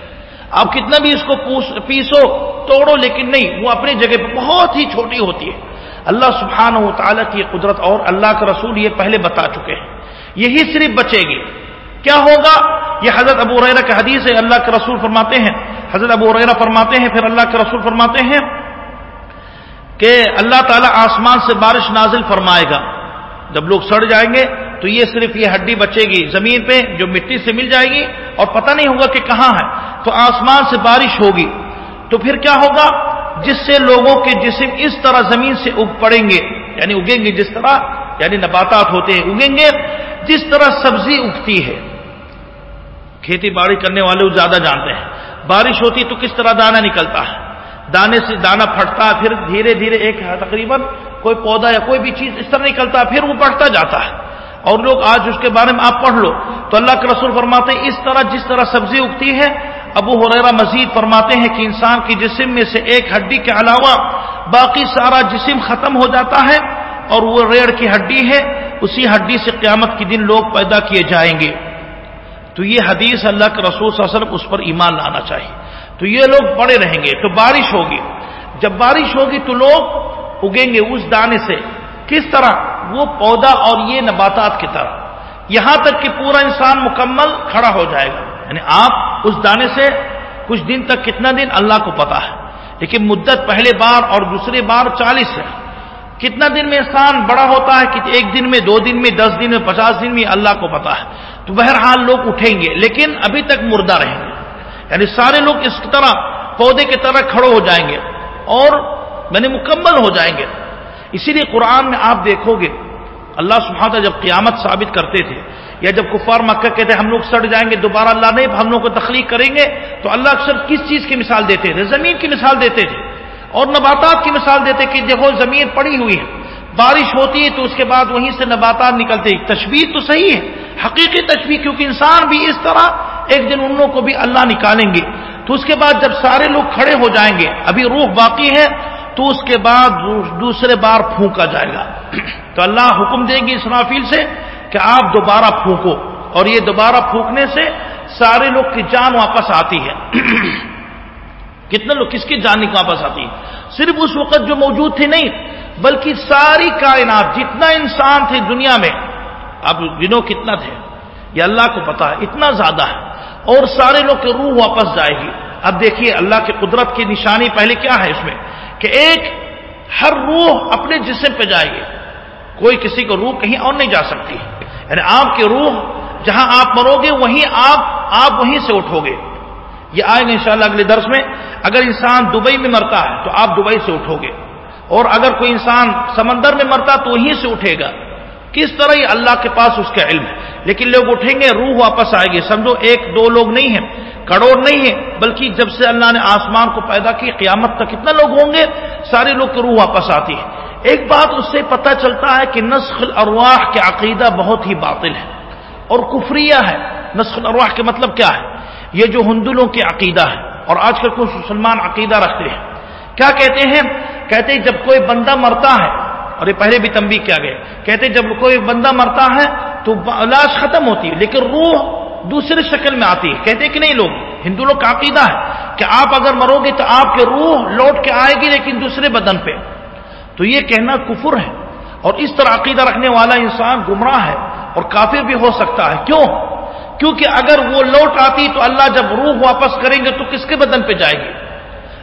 آپ کتنا بھی اس کو پیسو، توڑو، لیکن نہیں، وہ اپنی جگہ پہ بہت ہی چھوٹی ہوتی ہے۔ اللہ سبحانہ و تعالیٰ کی قدرت اور اللہ کا رسول یہ پہلے بتا چکے ہیں۔ یہی صرف بچے گی۔ کیا ہوگا؟ یہ حضرت ابو ریرا کا حدیث ہے، اللہ کے رسول فرماتے ہیں۔ حضرت ابو ریرا فرماتے ہیں، پھر اللہ کے رسول فرماتے ہیں کہ اللہ تعالیٰ آسمان سے بارش نازل فرمائے گا۔ جب لوگ سڑ جائیں گے تو یہ صرف یہ ہڈی بچے گی زمین پہ جو مٹی سے مل جائے گی اور پتہ نہیں ہوگا کہ کہاں ہے۔ تو آسمان سے بارش ہوگی۔ تو پھر کیا ہوگا؟ جس سے لوگوں کے جسم اس طرح زمین سے اگ پڑیں گے یعنی اگیں گے جس طرح یعنی نباتات ہوتے ہیں، اگیں گے جس طرح سبزی اگتی ہے۔ کھیتی باڑی کرنے والے زیادہ جانتے ہیں۔ بارش ہوتی تو کس طرح دانا نکلتا ہے؟ دانے سے دانا پھٹتا ہے پھر دھیرے دھیرے ایک تقریباً کوئی پودا یا کوئی بھی چیز اس طرح نکلتا ہے پھر وہ بڑھتا جاتا ہے۔ اور لوگ آج اس کے بارے میں آپ پڑھ لو۔ تو اللہ کے رسول فرماتے ہیں، اس طرح جس طرح سبزی اگتی ہے، ابو حریرا مزید فرماتے ہیں کہ انسان کی جسم میں سے ایک ہڈی کے علاوہ باقی سارا جسم ختم ہو جاتا ہے اور وہ ریڑھ کی ہڈی ہے۔ اسی ہڈی سے قیامت کے دن لوگ پیدا کیے جائیں گے۔ تو یہ حدیث اللہ کے رسول صلی اللہ علیہ وسلم اس پر ایمان لانا چاہیے۔ تو یہ لوگ پڑے رہیں گے تو بارش ہوگی۔ جب بارش ہوگی تو لوگ اگیں گے اس دانے سے۔ کس طرح؟ وہ پودا اور یہ نباتات کی طرح۔ یہاں تک کہ پورا انسان مکمل کھڑا ہو جائے گا۔ یعنی آپ اس دانے سے کچھ دن تک کتنا دن اللہ کو پتا ہے۔ لیکن مدت پہلے بار اور دوسری بار چالیس ہے۔ کتنا دن میں انسان بڑا ہوتا ہے کہ ایک دن میں، دو دن میں، دس دن میں، پچاس دن میں اللہ کو پتا ہے۔ تو بہرحال لوگ اٹھیں گے، لیکن ابھی تک مردہ رہیں گے۔ یعنی سارے لوگ اس طرح پودے کی طرح کھڑے ہو جائیں گے اور میں نے مکمل ہو جائیں گے۔ اسی لیے قرآن میں آپ دیکھو گے، اللہ سبحانہ جب قیامت ثابت کرتے تھے، یا جب کفار مکہ کہتے ہم لوگ سڑ جائیں گے، دوبارہ اللہ نہیں، ہم لوگ کو تخلیق کریں گے، تو اللہ اکثر کس چیز کی مثال دیتے تھے؟ زمین کی مثال دیتے تھے۔ اور نباتات کی مثال دیتے کہ دیکھو زمین پڑی ہوئی ہے، بارش ہوتی ہے تو اس کے بعد وہیں سے نباتات نکلتے تشبیح تو صحیح ہے، حقیقی تشبیح کیونکہ انسان بھی اس طرح ایک دن ان لوگوں کو بھی اللہ نکالیں گے۔ تو اس کے بعد جب سارے لوگ کھڑے ہو جائیں گے، ابھی روح باقی ہے تو اس کے بعد دوسرے بار پھونکا جائے گا۔ تو اللہ حکم دیں گے اسرافیل سے کہ آپ دوبارہ پھونکو۔ اور یہ دوبارہ پھونکنے سے سارے لوگ کی جان واپس آتی ہے۔ کتنے لوگ، کس کی جان واپس آتی ہے؟ صرف اس وقت جو موجود تھے نہیں، بلکہ ساری کائنات، جتنا انسان تھے دنیا میں، اب گنو کتنا تھے؟ یہ اللہ کو پتا ہے، اتنا زیادہ ہے۔ اور سارے لوگ کی روح واپس جائے گی۔ اب دیکھیے اللہ کی قدرت کی نشانی پہلے کیا ہے اس میں؟ کہ ایک ہر روح اپنے جسم پہ جائے گی۔ کوئی کسی کو روح کہیں اور نہیں جا سکتی۔ یعنی آپ کی روح جہاں آپ مرو گے، وہیں آپ آپ وہیں سے اٹھو گے۔ یہ آئے گا انشاءاللہ اگلے درس میں۔ اگر انسان دبئی میں مرتا ہے تو آپ دبئی سے اٹھو گے۔ اور اگر کوئی انسان سمندر میں مرتا تو وہیں سے اٹھے گا۔ کس طرح یہ اللہ کے پاس اس کا علم ہے۔ لیکن لوگ اٹھیں گے، روح واپس آئے گی۔ سمجھو، ایک، دو لوگ نہیں ہیں۔ کروڑ نہیں ہیں، بلکہ جب سے اللہ نے آسمان کو پیدا کی، قیامت تک کتنا لوگ ہوں گے، سارے لوگ کی روح واپس آتی ہے۔ ایک بات اس سے پتہ چلتا ہے کہ نسخ الارواح کے عقیدہ بہت ہی باطل ہے اور کفریہ ہے۔ نسخ الارواح کے مطلب کیا ہے؟ یہ جو ہندولوں کے عقیدہ ہے۔ اور آج کل کچھ مسلمان عقیدہ رکھتے ہیں۔ کیا کہتے ہیں؟ کہتے ہیں جب کوئی بندہ مرتا ہے، اور یہ پہلے بھی تنبیہ کیا گیا کہتے جب کوئی بندہ مرتا ہے تو لاش ختم ہوتی ہے، لیکن روح دوسری شکل میں آتی ہے۔ کہتے کہ نہیں لوگ، ہندو لوگ کا عقیدہ ہے کہ آپ اگر مرو گے تو آپ کے روح لوٹ کے آئے گی لیکن دوسرے بدن پہ۔ تو یہ کہنا کفر ہے اور اس طرح عقیدہ رکھنے والا انسان گمراہ ہے اور کافر بھی ہو سکتا ہے۔ کیوں؟ کیونکہ اگر وہ لوٹ آتی تو اللہ جب روح واپس کریں گے تو کس کے بدن پہ جائے گی؟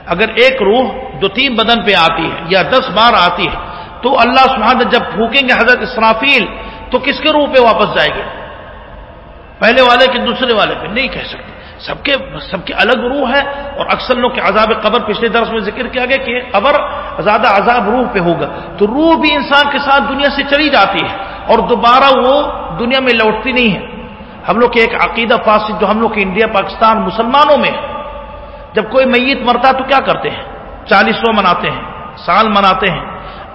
اگر ایک روح دو تین بدن پہ آتی ہے یا دس بار آتی ہے تو اللہ سبحانہ جب پھونکیں گے حضرت اسرافیل تو کس کے روح پہ واپس جائے گی؟ پہلے والے کے دوسرے والے پہ نہیں کہہ سکتے۔ سب کے سب کے الگ روح ہے اور اکثر لوگ کے عذاب قبر پچھلے درس میں ذکر کیا گیا کہ قبر زیادہ عذاب روح پہ ہوگا۔ تو روح بھی انسان کے ساتھ دنیا سے چلی جاتی ہے اور دوبارہ وہ دنیا میں لوٹتی نہیں ہے۔ ہم لوگ کے ایک عقیدہ فاسد جو ہم لوگ کے انڈیا، پاکستان، مسلمانوں میں جب کوئی میت مرتا تو کیا کرتے ہیں؟ چالیسواں مناتے ہیں، سال مناتے ہیں،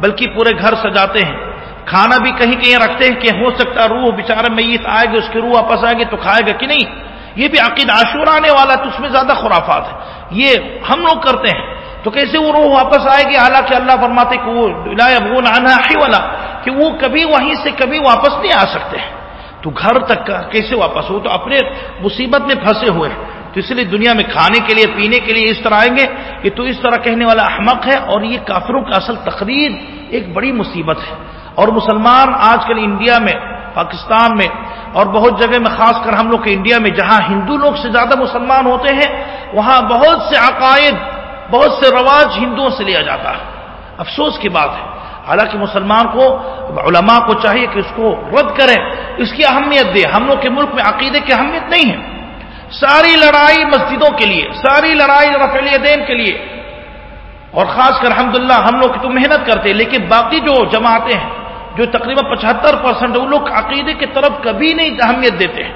بلکہ پورے گھر سجاتے ہیں۔ کھانا بھی کہیں کہیں رکھتے ہیں کہ ہو سکتا روح بیچارہ میت آئے گی، اس کی روح واپس آئے گی تو کھائے گا کہ نہیں؟ یہ بھی عقید عاشور آنے والا تو اس میں زیادہ خرافات ہے یہ ہم لوگ کرتے ہیں۔ تو کیسے وہ روح واپس آئے گی؟ حالانکہ اللہ فرماتے کہ وہ والا کہ وہ کبھی وہیں سے کبھی واپس نہیں آ سکتے۔ تو گھر تک کیسے واپس؟ ہو تو اپنے مصیبت میں پھنسے ہوئے ہیں۔ تو اس لیے دنیا میں کھانے کے لیے، پینے کے لیے اس طرح آئیں گے کہ تو اس طرح کہنے والا احمق ہے اور یہ کافروں کا اصل تقریر ایک بڑی مصیبت ہے۔ اور مسلمان آج کل انڈیا میں، پاکستان میں، اور بہت جگہ میں، خاص کر ہم لوگ کے انڈیا میں، جہاں ہندو لوگ سے زیادہ مسلمان ہوتے ہیں، وہاں بہت سے عقائد، بہت سے رواج ہندوؤں سے لیا جاتا ہے۔ افسوس کی بات ہے۔ حالانکہ مسلمان کو، علماء کو چاہیے کہ اس کو رد کریں۔ اس کی اہمیت دے ہم لوگ کے ملک میں عقیدے کی اہمیت نہیں ہے۔ ساری لڑائی مسجدوں کے لیے، ساری لڑائی رفیل دین کے لیے۔ اور خاص کر الحمد ہم لوگ تو محنت کرتے لیکن باقی جو جماعتیں ہیں جو تقریباً پچہتر پرسنٹ وہ لوگ عقیدے کی طرف کبھی نہیں اہمیت دیتے ہیں۔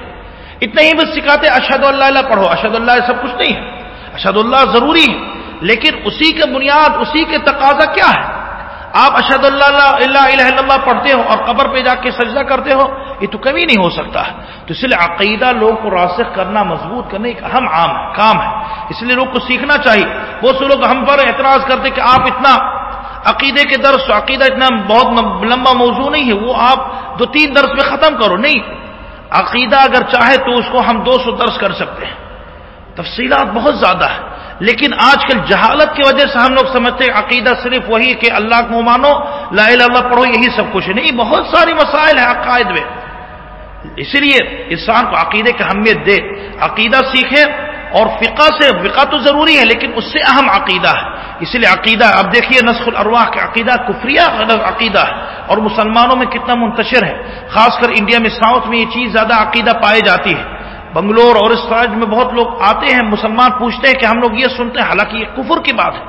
اتنا ہی بس سکھاتے اشد اللہ اللہ پڑھو اشد اللہ سب کچھ نہیں ہے۔ اشد اللہ ضروری ہے، لیکن اسی کے بنیاد، اسی کے تقاضا کیا ہے؟ آپ اشد اللہ اللہ الہ اللہ پڑھتے ہو اور قبر پہ جا کے سجدہ کرتے ہو، یہ تو کبھی نہیں ہو سکتا۔ ہے تو اس لیے عقیدہ لوگ کو راسخ کرنا، مضبوط کرنا ایک اہم عام ہے، کام ہے۔ اس لیے لوگ کو سیکھنا چاہیے۔ بہت سے لوگ ہم پر اعتراض کرتے کہ آپ اتنا عقیدے کے درس عقیدہ اتنا بہت لمبا موضوع نہیں ہے، وہ آپ دو تین درس میں ختم کرو، نہیں۔ عقیدہ اگر چاہے تو اس کو ہم دو سو درس کر سکتے ہیں۔ تفصیلات بہت زیادہ ہے لیکن آج کل جہالت کی وجہ سے ہم لوگ سمجھتے ہیں عقیدہ صرف وہی کہ اللہ کو مانو، لا الہ اللہ پڑھو، یہی سب کچھ ہے۔ نہیں، بہت ساری مسائل ہیں عقائد میں۔ اسی لیے انسان کو عقیدے کی اہمیت دے۔ عقیدہ سیکھے اور فقہ سے، فقہ تو ضروری ہے، لیکن اس سے اہم عقیدہ ہے. اس لیے عقیدہ، اب دیکھیے نسخ الارواح کے عقیدہ کفریہ عقیدہ ہے، اور مسلمانوں میں کتنا منتشر ہے. خاص کر انڈیا میں ساؤتھ میں یہ چیز زیادہ عقیدہ پائی جاتی ہے. بنگلور اور اس راج میں بہت لوگ آتے ہیں، مسلمان پوچھتے ہیں کہ ہم لوگ یہ سنتے ہیں، حالانکہ یہ کفر کی بات ہے.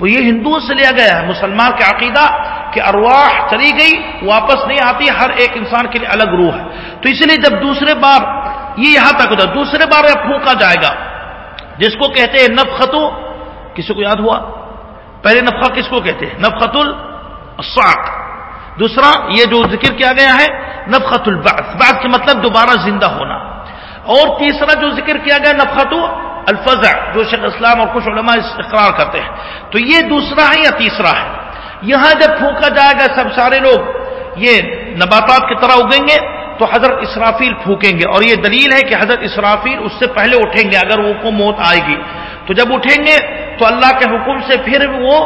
وہ یہ ہندوؤں سے لیا گیا ہے، مسلمان کے عقیدہ کہ ارواح چلی گئی، واپس نہیں آتی، ہر ایک انسان کے لیے الگ روح ہے. تو اس لیے جب دوسرے بار یہ یہاں تک ہوتا دوسرے بار پھونکا جائے گا جس کو کہتے ہیں نب خطو کسی کو یاد ہوا؟ پہلے نفقہ کس کو کہتے ہیں؟ نفقت الساق دوسرا، یہ جو ذکر کیا گیا ہے نفقت البعث بعث کے مطلب دوبارہ زندہ ہونا. اور تیسرا جو ذکر کیا گیا نفقت الفضع جو شیخ اسلام اور کچھ علماء اقرار کرتے ہیں. تو یہ دوسرا ہے یا تیسرا ہے؟ یہاں جب پھونکا جائے گا سب سارے لوگ، یہ نباتات کی طرح اگیں گے تو حضرت اسرافیل پھونکیں گے اور یہ دلیل ہے کہ حضرت اسرافیل اس سے پہلے اٹھیں گے اگر وہ کو موت آئے گی۔ تو جب اٹھیں گے تو اللہ کے حکم سے پھر وہ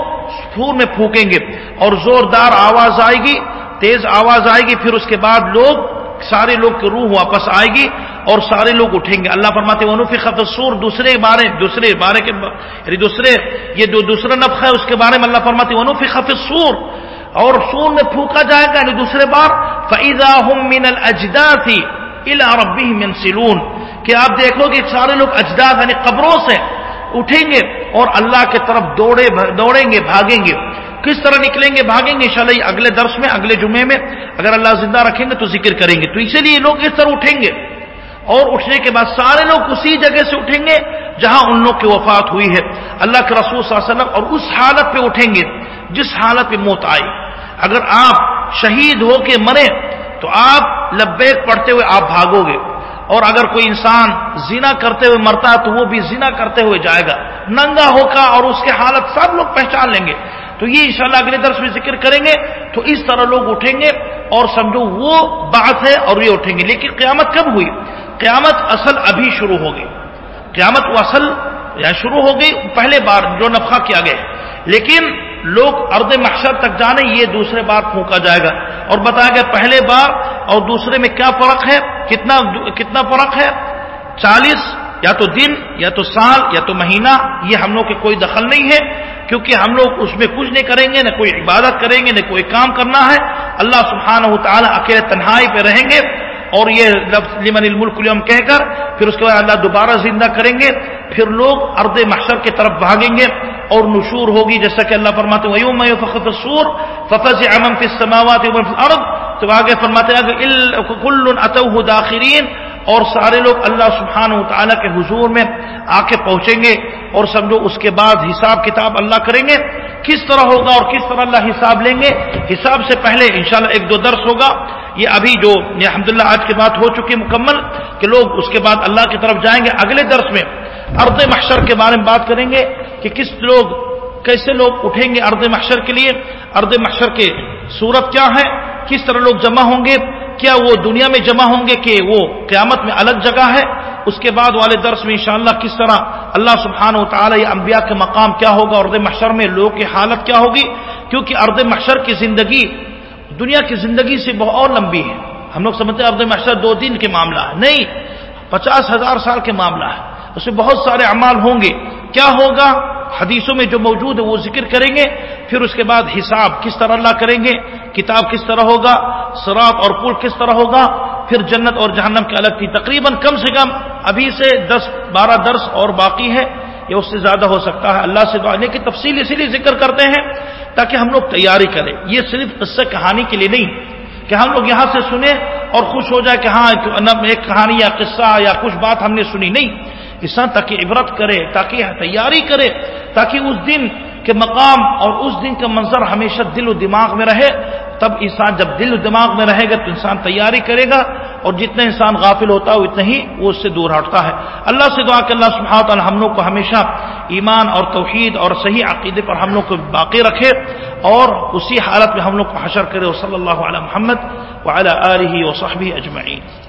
پھور میں پھونکیں گے اور زوردار آواز آئے گی، تیز آواز آئے گی، پھر اس کے بعد لوگ، سارے لوگ کی روح واپس آئے گی اور سارے لوگ اٹھیں گے۔ اللہ فرماتے ونوفی خفصور دوسرے بارے دوسرے بارے کے یعنی دوسرے، یہ جو دوسرا نفق ہے اس کے بارے میں اللہ فرماتے ونوفی خفصور اور سور میں پھونکا جائے گا یعنی دوسرے بار فعیدہ من الجداثی ربی من سلون کہ آپ دیکھ لو کہ سارے لوگ اجداد یعنی قبروں سے اٹھیں گے اور اللہ کی طرف دوڑے، دوڑیں گے، بھاگیں گے۔ کس طرح نکلیں گے، بھاگیں گے؟ انشاءاللہ اگلے درس میں، اگلے جمعے میں اگر اللہ زندہ رکھیں گے تو ذکر کریں گے۔ تو اسی لیے لوگ اس طرح اٹھیں گے۔ اور اٹھنے کے بعد سارے لوگ اسی جگہ سے اٹھیں گے جہاں ان لوگ کی وفات ہوئی ہے۔ اللہ کے رسول صلی اللہ علیہ وسلم اور اس حالت پہ اٹھیں گے جس حالت پہ موت آئی۔ اگر آپ شہید ہو کے مرے تو آپ لبیک پڑھتے ہوئے آپ بھاگو گے اور اگر کوئی انسان زنا کرتے ہوئے مرتا تو وہ بھی زنا کرتے ہوئے جائے گا ننگا ہو کا اور اس کے حالت سب لوگ پہچان لیں گے تو یہ انشاءاللہ اگلے درس میں ذکر کریں گے تو اس طرح لوگ اٹھیں گے اور سمجھو وہ بات ہے اور یہ اٹھیں گے لیکن قیامت کب ہوئی قیامت اصل ابھی شروع ہو گئی قیامت وہ اصل یا شروع ہو گئی پہلے بار جو نفقہ کیا گیا لیکن لوگ ارد محشر تک جانے، یہ دوسرے بار پھونکا جائے گا۔ اور بتایا گیا پہلے بار اور دوسرے میں کیا فرق ہے؟ کتنا کتنا فرق ہے؟ چالیس، یا تو دن، یا تو سال، یا تو مہینہ، یہ ہم لوگ کے کوئی دخل نہیں ہے۔ کیونکہ ہم لوگ اس میں کچھ نہیں کریں گے، نہ کوئی عبادت کریں گے، نہ کوئی کام کرنا ہے۔ اللہ سبحانہ و تعالیٰ اکیلے تنہائی پہ رہیں گے۔ اور یہ لمن الملک اليوم کہہ کر، پھر اس کے بعد اللہ دوبارہ زندہ کریں گے، پھر لوگ ارد محشر کی طرف بھاگیں گے اور نشور ہوگی، جیسا کہ اللہ فرماتے ویوم فخت سور ففز امن فی السماوات الارض تو آگے فرماتے ہیں کل اتوہ داخرین اور سارے لوگ اللہ سبحانہ و تعالیٰ کے حضور میں آ کے پہنچیں گے اور سمجھو اس کے بعد حساب کتاب اللہ کریں گے، کس طرح ہوگا اور کس طرح اللہ حساب لیں گے، حساب سے پہلے انشاءاللہ ایک دو درس ہوگا۔ یہ ابھی جو الحمد للہ آج کی بات ہو چکی مکمل، کہ لوگ اس کے بعد اللہ کی طرف جائیں گے۔ اگلے درس میں ارد محشر کے بارے میں بات کریں گے کہ کس لوگ، کیسے لوگ اٹھیں گے ارد محشر کے لیے ارد محشر کے صورت کیا ہے، کس طرح لوگ جمع ہوں گے کیا وہ دنیا میں جمع ہوں گے کہ وہ قیامت میں الگ جگہ ہے؟ اس کے بعد والے درس میں انشاءاللہ کس طرح اللہ سبحانہ و تعالی یا انبیاء کے مقام کیا ہوگا ارد محشر میں لوگوں کی حالت کیا ہوگی؟ کیونکہ ارد محشر کی زندگی دنیا کی زندگی سے بہت لمبی ہے۔ ہم لوگ سمجھتے ہیں ارد محشر دو دن کے معاملہ ہے۔ نہیں، پچاس ہزار سال کے معاملہ ہے۔ اس میں بہت سارے اعمال ہوں گے۔ کیا ہوگا؟ حدیثوں میں جو موجود ہے وہ ذکر کریں گے۔ پھر اس کے بعد حساب کس طرح اللہ کریں گے؟ کتاب کس طرح ہوگا؟ سراب اور پل کس طرح ہوگا؟ پھر جنت اور جہنم کی الگ تھی۔ تقریباً کم سے کم ابھی سے دس، بارہ درس اور باقی ہے۔ یا اس سے زیادہ ہو سکتا ہے۔ اللہ سے دعانے کی تفصیل اسی لیے ذکر کرتے ہیں تاکہ ہم لوگ تیاری کریں۔ یہ صرف قصہ کہانی کے لیے نہیں، کہ ہم لوگ یہاں سے سنیں اور خوش ہو جائے کہ ہاں ایک کہانی یا قصہ یا کچھ بات ہم نے سنی۔ نہیں انسان تاکہ عبرت کرے، تاکہ تیاری کرے، تاکہ اس دن کے مقام اور اس دن کا منظر ہمیشہ دل و دماغ میں رہے۔ تب انسان جب دل و دماغ میں رہے گا تو انسان تیاری کرے گا اور جتنا انسان غافل ہوتا ہے اتنا ہی وہ اس سے دور ہٹتا ہے۔ اللہ سے دعا کہ اللہ سبحانہ تعالی ہم لوگ کو ہمیشہ ایمان اور توحید اور صحیح عقیدے پر ہم لوگ کو باقی رکھے اور اسی حالت میں ہم لوگ کو حشر کرے۔ صلی اللہ علیہ محمد وعلی آلہ وصحبہ اجمعین۔